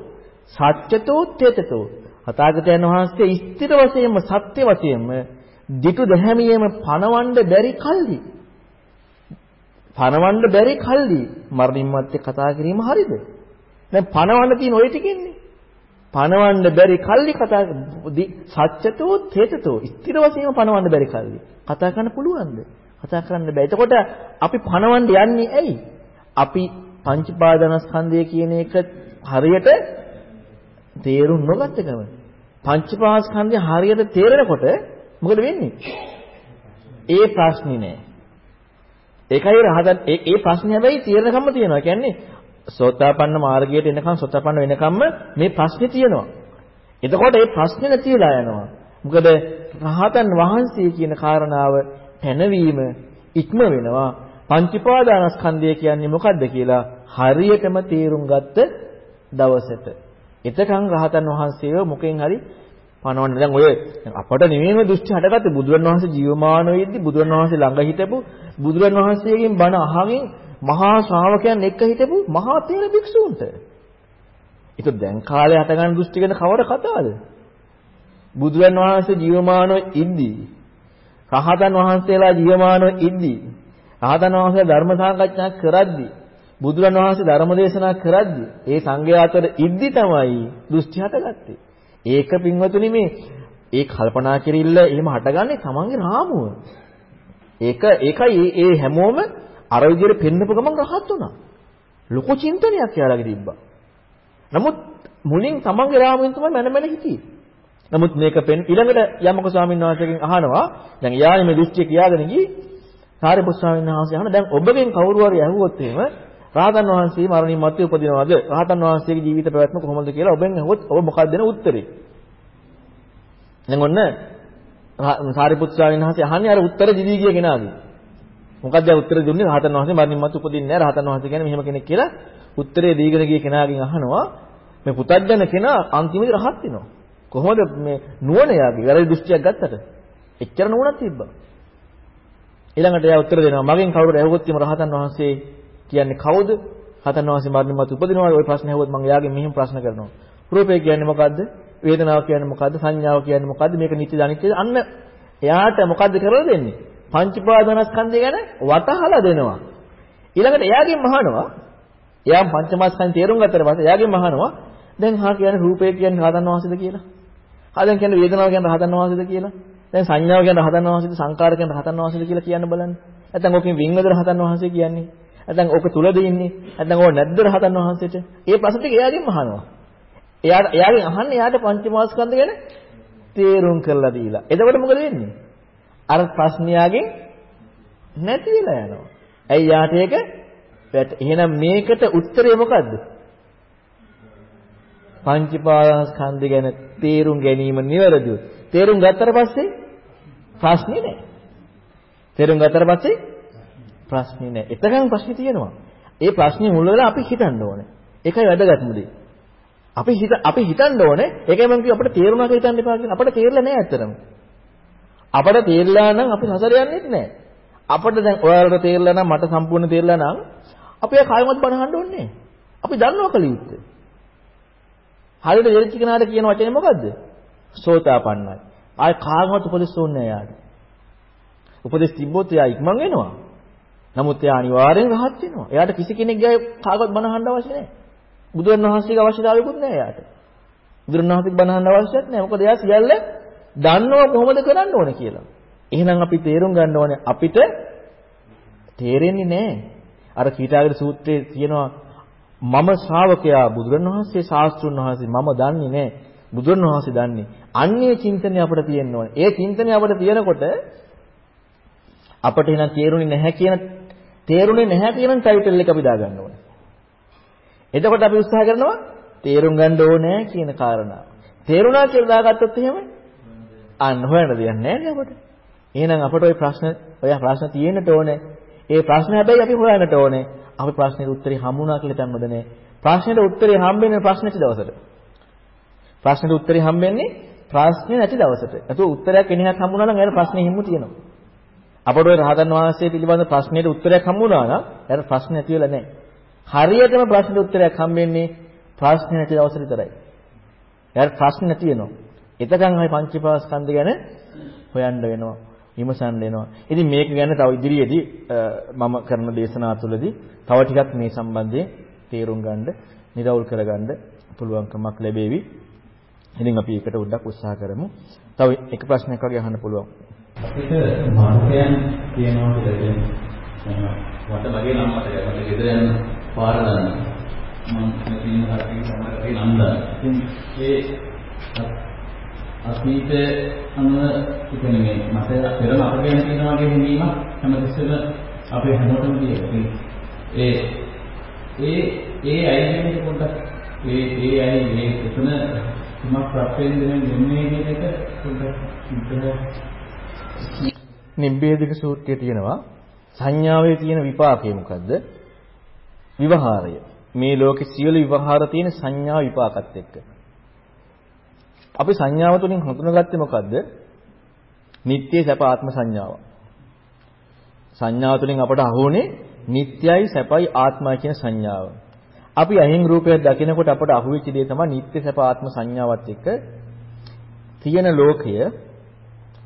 A: සත්‍යතෝ තේතතෝ. තථාගතයන් වහන්සේ ස්ථිර වශයෙන්ම සත්‍ය වශයෙන්ම දිටු දැහැමියේම පණවන්න බැරි කල්ලි. පණවන්න බැරි කල්ලි මරණින් මත්තේ කතා කිරීම හරිද? දැන් පණවන්න තියෙන ওই ටිකෙන්නේ. පණවන්න බැරි කල්ලි කතා සත්‍යතෝ තේතතෝ ස්ථිර වශයෙන්ම පණවන්න බැරි කල්ලි. කතා කරන්න පුළුවන්ද? කතා කරන්න බෑ. එතකොට අපි පණවන්න යන්නේ ඇයි? අපි පංච පාදනස්කන්ධය කියන එක හරියට තේරුම් නොගත්තකම. පංච පාදස්කන්ධය හරියට තේරෙනකොට මොකද වෙන්නේ? ඒ ප්‍රශ්නේ නෑ. ඒකයි රහතන් ඒ ඒ ප්‍රශ්නේ හැබැයි තීරණකම්ම තියෙනවා. කියන්නේ සෝතාපන්න මාර්ගයට එනකම් සෝතාපන්න වෙනකම්ම මේ ප්‍රශ්නේ තියෙනවා. එතකොට ඒ ප්‍රශ්නේ නැති වෙලා යනවා. මොකද රහතන් වහන්සේ කියන කාරණාව පැනවීම ඉක්ම වෙනවා. පංචපාදානස්කන්ධය කියන්නේ මොකද්ද කියලා හරියටම තේරුම් ගත්ත දවසට. එතකන් රහතන් වහන්සේව මොකෙන් හරි පනවන්න. දැන් ඔය අපට නෙමෙයිම දෘෂ්ටි හටගත්තේ බුදුරන් වහන්සේ ජීවමාන වෙද්දී බුදුරන් වහන්සේ ළඟ හිටපු බුදුරන් වහන්සේගෙන් බණ අහමින් මහා ශ්‍රාවකයන් එක්ක හිටපු මහා තේර භික්ෂූන්ට. ඒක දැන් කාලේ හටගන්න දෘෂ්ටි ගැන කවර කතාවද? බුදුරන් වහන්සේ ජීවමානව ඉද්දී රහතන් වහන්සේලා ජීවමානව ඉද්දී රහතන් වහන්සේ ධර්ම සාකච්ඡා කරද්දී බුදුරන් වහන්සේ ධර්ම දේශනා කරද්දී ඒ සංඝයා අතර ඉද්දි තමයි දෘෂ්ටි හටගත්තේ. ඒක පින්වතුනි මේ ඒ කල්පනා කිරිල්ල එහෙම හටගන්නේ තමන්ගේ රාමුව. ඒක ඒකයි ඒ හැමෝම අර විදිහට පෙන්නපු ගමන් රහත් වුණා. ලොකු චින්තනයක් යාළගේ තිබ්බා. නමුත් මුලින් තමන්ගේ රාමුවෙන් තමයි මන මන හිටියේ. නමුත් මේක පෙන් ඊළඟට යමක ස්වාමීන් වහන්සේගෙන් අහනවා දැන් යානේ මේ දෘෂ්ටිය කියාගෙන ගියේ සාරිපුත් ස්වාමීන් වහන්සේ අහන දැන් ඔබගෙන් කවුරු හරි ඇහුවොත් එහෙම රහතන් වහන්සේ මරණින් මත්තේ උපදිනවද? රහතන් වහන්සේගේ ජීවිත පැවැත්ම කොහොමද කියලා ඔබෙන් අහුවොත් ඔබ මොකක්ද දෙන උත්තරේ? දැන් ඔන්න සාරිපුත් ස්වාමීන් වහන්සේ අහන්නේ අර උත්තර දිදී ගිය කෙනාගේ. මොකක්ද ඒ උත්තර දුන්නේ? රහතන් වහන්සේ මරණින් මත්තේ උපදින්නේ නැහැ. රහතන් වහන්සේ කියන්නේ මෙහෙම කෙනෙක් කියලා උත්තරේ දීගෙන ගිය කෙනාගෙන් අහනවා මේ පුතත්ජන කෙනා අන්තිමේදී රහත් වෙනවා. කොහොමද මේ නුවණ යාගේ වැරදි දෘෂ්ටියක් ගත්තට? එච්චර නුවණක් තිබ්බා. ඊළඟට එයා උත්තර දෙනවා මගෙන් කවුරුද ඇහුවොත් එම රහතන් වහන්සේ කියන්නේ කවුද? රහතන් වහන්සේ මරණින් මතු උපදිනවා. ওই ප්‍රශ්න ඇහුවොත් මම එයාගෙන් මෙහෙම ප්‍රශ්න කරනවා. රූපය කියන්නේ මොකද්ද? වේදනාව කියන්නේ මොකද්ද? සංඥාව කියන්නේ මොකද්ද? මේක නිත්‍යද අනිත්‍යද? අන්න එයාට මොකද්ද කරලා දෙන්නේ? පංචපාදනස්කන්ධය ගැන වටහලා දෙනවා. ඊළඟට එයාගෙන් අහනවා එයා පංචමාස්කන්ධ තේරුම් ගත්තට පස්සේ එයාගෙන් අහනවා දැන් හා කියන්නේ රූපය කියන්නේ රහතන් වහන්සේද කියලා. හා දැන් කියන්නේ වේදනාව කියන්නේ රහතන් වහන්සේද කියලා. දැන් සංඥාව කියන්නේ රහතන් වහන්සේද සංකාර කියන්නේ රහතන් වහන්සේද කියලා කියන්න බලන්න. නැත්නම් ඔකෙන් වින්වද රහතන් වහන්සේ කියන්නේ. නැත්නම් ඔක තුලද ඉන්නේ? නැත්නම් ඕක නැද්ද රහතන් වහන්සේට? ඒ ප්‍රශ්න ටික එයාගෙන් අහනවා. එයාට එයාගෙන් අහන්නේ එයාට පංචමාස්කන්ධ ගැන තේරුම් කරලා දීලා. එතකොට මොකද වෙන්නේ? අර ප්‍රශ්නයාගෙන් නැති වෙලා යනවා. ඇයි යාට ඒක එහෙනම් මේකට උත්තරේ මොකද්ද? පංචපාදස්කන්ධ ගැන තේරුම් ගැනීම නිවැරදිව. තේරුම් ගත්තට පස්සේ ප්‍රශ්නේ නැහැ. තේරුම් ගත්තට පස්සේ ප්‍රශ්නේ නැහැ. එතකන් ප්‍රශ්නේ තියෙනවා. ඒ ප්‍රශ්නේ මුල වෙලා අපි හිතන්න ඕනේ. ඒකයි වැදගත්ම දේ. අපි හිත අපි හිතන්න ඕනේ. ඒකයි මම කිව්වා අපිට තේරුණා කියලා හිතන්න එපා කියලා. අපිට තේරෙලා නැහැ ඇත්තටම. අපිට තේරලා නම් අපි සසර යන්නේත් නැහැ. අපිට දැන් ඔයාලට තේරලා නම් මට සම්පූර්ණ තේරලා නම් අපි ආ කායමත් බනහන්න ඕනේ අපි දන්නවා කල යුත්තේ. හරියට දෙරිච්ච කෙනාට කියන වචනේ මොකද්ද? සෝතාපන්නයි. ආය කාගවත් උපදෙස් ඕනේ නැහැ යාට. උපදෙස් තිබ්බොත් එයා ඉක්මන් වෙනවා. නමුත් එයා අනිවාර්යෙන් රහත් වෙනවා. එයාට කිසි කෙනෙක්ගේ කාගවත් බණ අහන්න අවශ්‍ය නැහැ. බුදුන් වහන්සේගේ අවශ්‍යතාවයකුත් නැහැ එයාට. බුදුන් වහන්සේගේ බණ අහන්න අවශ්‍යත් නැහැ. මොකද එයා සියල්ල දන්නව කොහොමද කරන්න ඕනේ කියලා. එහෙනම් අපි තේරුම් ගන්න ඕනේ අපිට තේරෙන්නේ නැහැ. අර කීටාගර සූත්‍රයේ තියෙනවා මම ශ්‍රාවකයා බුදුරන් වහන්සේ ශාස්ත්‍රුන් වහන්සේ මම දන්නේ නැහැ. බුදුරන් වහන්සේ දන්නේ. අන්නේ චින්තනය අපිට තියෙන්න ඕනේ. ඒ චින්තනය අපිට තියෙනකොට අපිට එන තේරුනේ නැහැ කියන තේරුනේ නැහැ කියන ටයිටල් එක අපි දාගන්න ඕනේ. එතකොට අපි උත්සාහ කරනවා තේරුම් ගන්න ඕනේ කියන කාරණාව. තේරුණා කියලා දාගත්තොත් එහෙම අන්න හොයන්න දෙයක් නැහැ නේ අපට. එහෙනම් අපට ওই ප්‍රශ්න ඔය ප්‍රශ්න තියෙන්නට ඕනේ. ඒ ප්‍රශ්න හැබැයි අපි හොයන්නට ඕනේ. අපි ප්‍රශ්නෙට උත්තරේ හම්බුණා කියලා හිතන්නද නැහැ. ප්‍රශ්නෙට උත්තරේ හම්බෙන්නේ ප්‍රශ්න නැති දවසට. ප්‍රශ්නෙට උත්තරේ හම්බෙන්නේ ප්‍රශ්නේ නැති දවසට. ඒතකොට උත්තරයක් එනිහක් හම්බුණා නම් එයාට ප්‍රශ්නේ හිමු තියෙනවා. අපට ඔය රහතන් වහන්සේ පිළිබඳ ප්‍රශ්නෙට උත්තරයක් හම්බුණා නම් එයාට ප්‍රශ්න නැති වෙලා නැහැ. හරියටම ප්‍රශ්නෙට උත්තරයක් හම්බෙන්නේ ප්‍රශ්න නැති දවසට විතරයි. එයාට ප්‍රශ්න නැති වෙනවා. එතකන් අපි පංචීපාස්කන්ධ ගැන හොයන්න වෙනවා. විමසන්න වෙනවා. ඉතින් මේක ගැන තව ඉදිරියේදී මම කරන දේශනා තුළදී තව ටිකක් මේ සම්බන්ධයෙන් තේරුම් ගන්න, නිරවුල් කරගන්න පුළුවන්කමක් ලැබෙවි. ඉතින් අපි ඒකට උඩක් උත්සාහ කරමු. තව එක ප්‍රශ්නයක් වගේ අහන්න පුළුවන්.
D: අපිට මාර්ගයන් කියනවා කියලා කියන්නේ මට මගේ නම මතකයි. මට ගෙදර යන පාර දන්න. මම තියෙන හරියට තමයි නම් දන්න. ඉතින් ඒ අතීත අනුව කියන්නේ මේ මට පෙර මතක ගැන කියන වගේ හිමීමක් හැමතිස්සෙම අපේ හැමෝටම තියෙනවා. ඒ ඒ ඒ අයියෙන් පොඩ්ඩක් ඒ ඒ අය මේ එතන තුමක් ප්‍රත්‍යයෙන් දෙන්නේ කියන එක පොඩ්ඩක් විතර
A: නිබ්බේධික සූත්‍රයේ තියෙනවා සංඥාවේ තියෙන විපාකය මොකද්ද? විවහාරය. මේ ලෝකේ සියලු විවහාර තියෙන සංඥා විපාකත් එක්ක. අපි සංඥාව තුළින් හඳුනාගත්තේ මොකද්ද? නිත්‍ය සැප ආත්ම සංඥාව. සංඥාව තුළින් අපට අහුනේ නිට්යයි සැපයි ආත්මයි කියන සංඥාව. අපි අහිං රූපයක් දකිනකොට අපට අහුවෙච්ච දේ තමයි නිට්ය සැප ආත්ම සංඥාවත් එක්ක තියෙන ලෝකය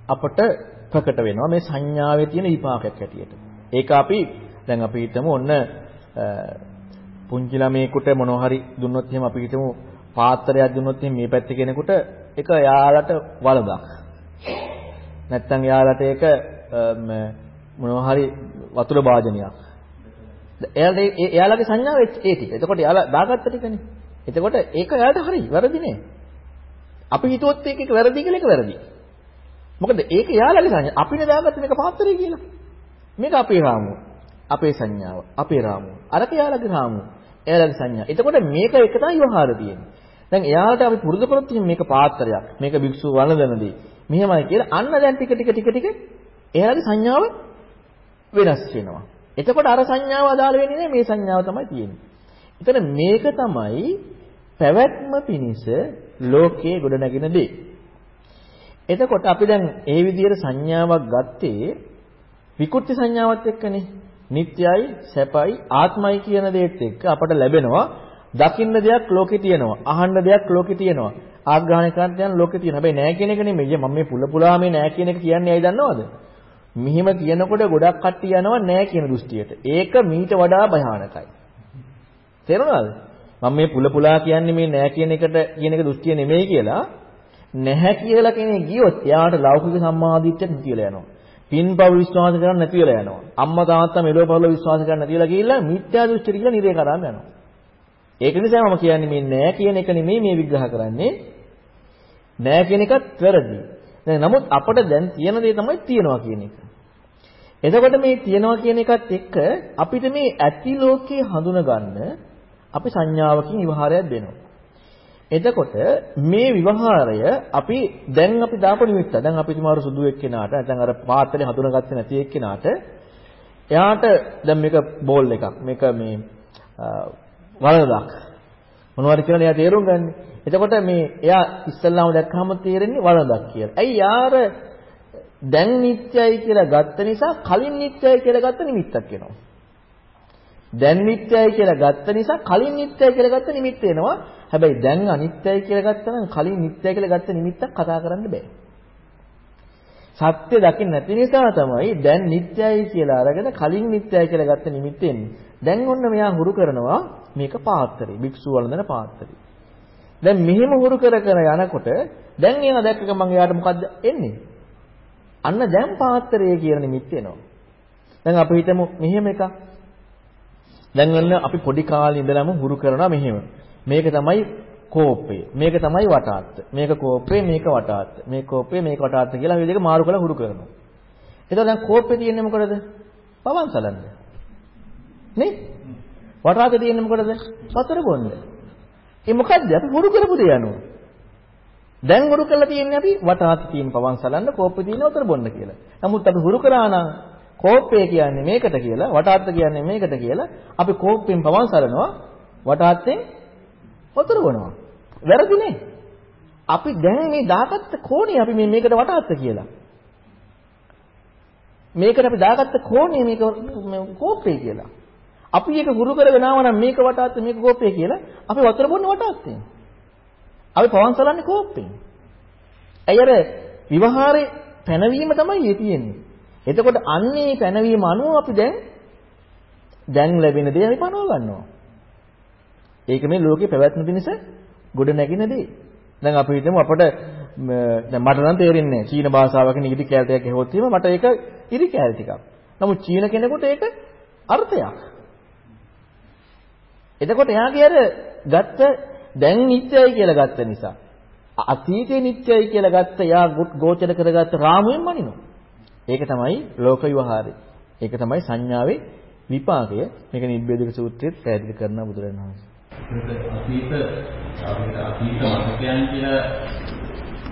A: අපට ප්‍රකට වෙනවා මේ සංඥාවේ තියෙන විපාකයක් හැටියට. ඒක අපි දැන් අපි හිතමු ඔන්න පුංචි ළමයෙකුට මොනවා හරි දුන්නොත් එහෙම අපි හිතමු පාත්‍රයක් දුන්නොත් එහෙම මේ පැත්තේ කෙනෙකුට ඒක යාලට වලදක්. නැත්තම් යාලට ඒක මොනවා හරි වතුර භාජනයක්. එයාලට එයාලගේ සංඥාව ඒ ටික. එතකොට එයාලා දාගත්ත ටිකනේ. එතකොට ඒක එයාලට හරි වැරදි නේ. අපි හිතුවොත් ඒක වැරදි කියලා ඒක වැරදි. මොකද ඒක යාළගේ සංඥා. අපිනේ දාගත්ත මේක පාත්‍රය කියලා. මේක අපේ රාමුව. අපේ සංඥාව. අපේ රාමුව. අරක යාළගේ රාමුව. එයාලගේ සංඥා. එතකොට මේක එක තමයි ව්‍යවහාර තියෙන්නේ. දැන් එයාලට අපි පුරුදු කරොත් මේක පාත්‍රයක්. මේක භික්ෂුව වළඳනදී. මෙහෙමයි කියලා අන්න දැන් ටික ටික ටික ටික එයාලගේ සංඥාව වෙනස් වෙනවා. එතකොට අර සංඥාව අදාළ වෙන්නේ නැහැ මේ සංඥාව තමයි තියෙන්නේ. එතන මේක තමයි පැවැත්ම පිණිස ලෝකයේ ගොඩනැගෙන දේ. එතකොට අපි දැන් ඒ විදිහට සංඥාවක් ගත්තේ විකෘති සංඥාවත් එක්කනේ. නිට්යයි, සැපයි, ආත්මයි කියන දේත් එක්ක අපට ලැබෙනවා දකින්න දෙයක් ලෝකේ තියෙනවා. අහන්න දෙයක් ලෝකේ තියෙනවා. ආග්‍රහණය කරන්න යන ලෝකේ තියෙනවා. හැබැයි නෑ කියන එක නෙමෙයි. මම මේ පුල පුලා මේ නෑ කියන එක කියන්නේ ඇයි දන්නවද? මෙහිම කියනකොට ගොඩක් කට්ටිය යනවා නෑ කියන දෘෂ්ටියට. ඒක මීට වඩා භයානකයි. තේරුණාද? මම මේ පුල පුලා කියන්නේ මේ නෑ කියන එකට කියන එක දෘෂ්ටිය නෙමෙයි කියලා නැහැ කියලා කෙනෙක් ගියොත් එයාට ලෞකික සම්මාදිට්ඨිය නැති වෙලා යනවා. පින්පව් විශ්වාස කරන්න නැති වෙලා යනවා. අම්මා තාත්තා මෙලොව පරලොව විශ්වාස කරන්න නැති වෙලා ගිහිල්ලා මිත්‍යා දෘෂ්ටි කියලා නිරේ කරාම යනවා. ඒක නිසා මම කියන්නේ මේ නෑ කියන එක නෙමෙයි මේ විග්‍රහ කරන්නේ. නෑ කියන එකත් වැරදි. දැන් නමුත් අපිට දැන් තියෙන දේ තමයි තියනවා කියන එක. එතකොට මේ තියනවා කියන එකත් එක්ක අපිට මේ ඇති ලෝකේ හඳුනගන්න අපි සංඥාවකින් විවහාරයක් දෙනවා. එතකොට මේ විවහාරය අපි දැන් අපි දාපු නිමිත්ත. දැන් අපි තුමාරු සුදු එක්කෙනාට නැත්නම් අර පාත්‍රේ හඳුනාගත්තේ නැති එක්කෙනාට එයාට දැන් මේක බෝල් එකක්. මේක මේ වලදක්. මොනවද කියලා එයා තේරුම් ගන්න. එතකොට මේ එයා ඉස්සල්ලාම දැක්කහම තේරෙන්නේ වලදක් කියලා. ඇයි යාර දැන් නිත්‍යයි කියලා ගත්ත නිසා කලින් නිත්‍යයි කියලා ගත්ත නිමිත්තක් එනවා. දැන් නිත්‍යයි කියලා ගත්ත නිසා කලින් නිත්‍යයි කියලා ගත්ත නිමිත්ත එනවා. හැබැයි දැන් අනිත්‍යයි කියලා ගත්තා නම් කලින් නිත්‍යයි කියලා ගත්ත නිමිත්තක් කතා කරන්න බෑ. සත්‍ය දකින්න නැති නිසා තමයි දැන් නිත්‍යයි කියලා අරගෙන කලින් නිත්‍යයි කියලා ගත්ත නිමිත්ත එන්නේ. දැන් ඔන්න මෙයා හුරු කරනවා මේක පාත්‍රය. භික්ෂුව වළඳන පාත්‍රය. දැන් මෙහෙම හුරු කර කර යනකොට දැන් එයා දැක්ක ගමන් එයාට මොකද්ද එන්නේ? අන්න දැන් පාත්‍රය කියන නිමිත්ත එනවා. දැන් අපි හිතමු මෙහෙම එකක්. දැන් ඔන්න අපි පොඩි කාලේ ඉඳලම හුරු කරනවා මෙහෙම. මේක තමයි කෝපය. මේක තමයි වටාත්ත. මේක කෝපය, මේක වටාත්ත. මේ කෝපය, මේක වටාත්ත කියලා මේ දෙක මාරු කරලා හුරු කරනවා. එතකොට දැන් කෝපේ තියෙන්නේ මොකටද? පවන් සලන්න. නේ? වටාත්තේ තියෙන්නේ මොකටද? වතුර බොන්න. ඒ මොකද්ද? අපි හුරු කරපු දේ යනවා. දැන් හුරු කරලා තියෙන්නේ අපි වටාත්තේ තියෙන පවන් සලන්න, කෝපේ තියෙන වතුර බොන්න කියලා. නමුත් අපි හුරු කරා නම් කෝපය කියන්නේ මේකට කියලා වටාත්ත කියන්නේ මේකට කියලා අපි කෝපයෙන් පවන් සරනවා වටාත්තෙන් වතුර බොනවා. වැරදිනේ. අපි දැන් මේ දාගත්ත කෝණේ අපි මේ මේකට වටාත්ත කියලා. මේකට අපි දාගත්ත කෝණේ මේක කෝපය කියලා. අපි ඒක ගුරු කරගෙන ආව නම් මේක වටාත්ත මේක කෝපය කියලා අපි වතුර බොන්නේ වටාත්තෙන්. අපි පවන් සලන්නේ කෝපෙන්. ඇයි අර විවහාරේ පැනවීම තමයි මේ තියෙන්නේ. එතකොට අන්නේ පැනවීම අනුව අපි දැන් දැන් ලැබෙන දේ අපි පනව ගන්නවා. ඒක මේ ලෝකේ පැවැත්ම පිණිස ගොඩ නැගින දේ. දැන් අපි හිතමු අපට දැන් මට නම් තේරෙන්නේ නැහැ. චීන භාෂාවක නිගිටි කැලටයක් ඇහුවොත් එහෙම මට ඒක ඉරි කැල ටිකක්. නමුත් චීන කෙනෙකුට ඒක අර්ථයක්. එතකොට එයාගේ අර ගත්ත දැන් නිත්‍යයි කියලා ගත්ත නිසා අතීතේ නිත්‍යයි කියලා ගත්ත යා ගෝචර කරගත්ත රාමුවෙන් මනිනවා. ඒක තමයි ලෝක විවහාරය. ඒක තමයි සංඥාවේ විපාකය. මේක නිබ්බේධක සූත්‍රයේත් පැහැදිලි කරනවා බුදුරජාණන් වහන්සේ.
E: අතීත අපිට අතීත මතකයන් කියලා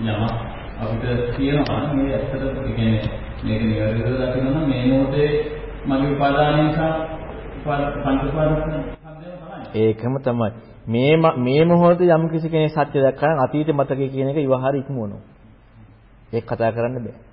E: යමක් අපිට තියෙනවා මේ ඇත්තට කියන්නේ මේක නිවැරදිව දකිනවා නම් මේ මොහොතේ මගේ උපාදාන නිසා
A: ඒකම තමයි. මේ මේ මොහොතේ යම් කිසි කෙනෙක් සත්‍ය දැක්කම අතීත මතකයේ කියන එක ඉවහාර ඉක්මවනවා. ඒක කතා කරන්න බෑ.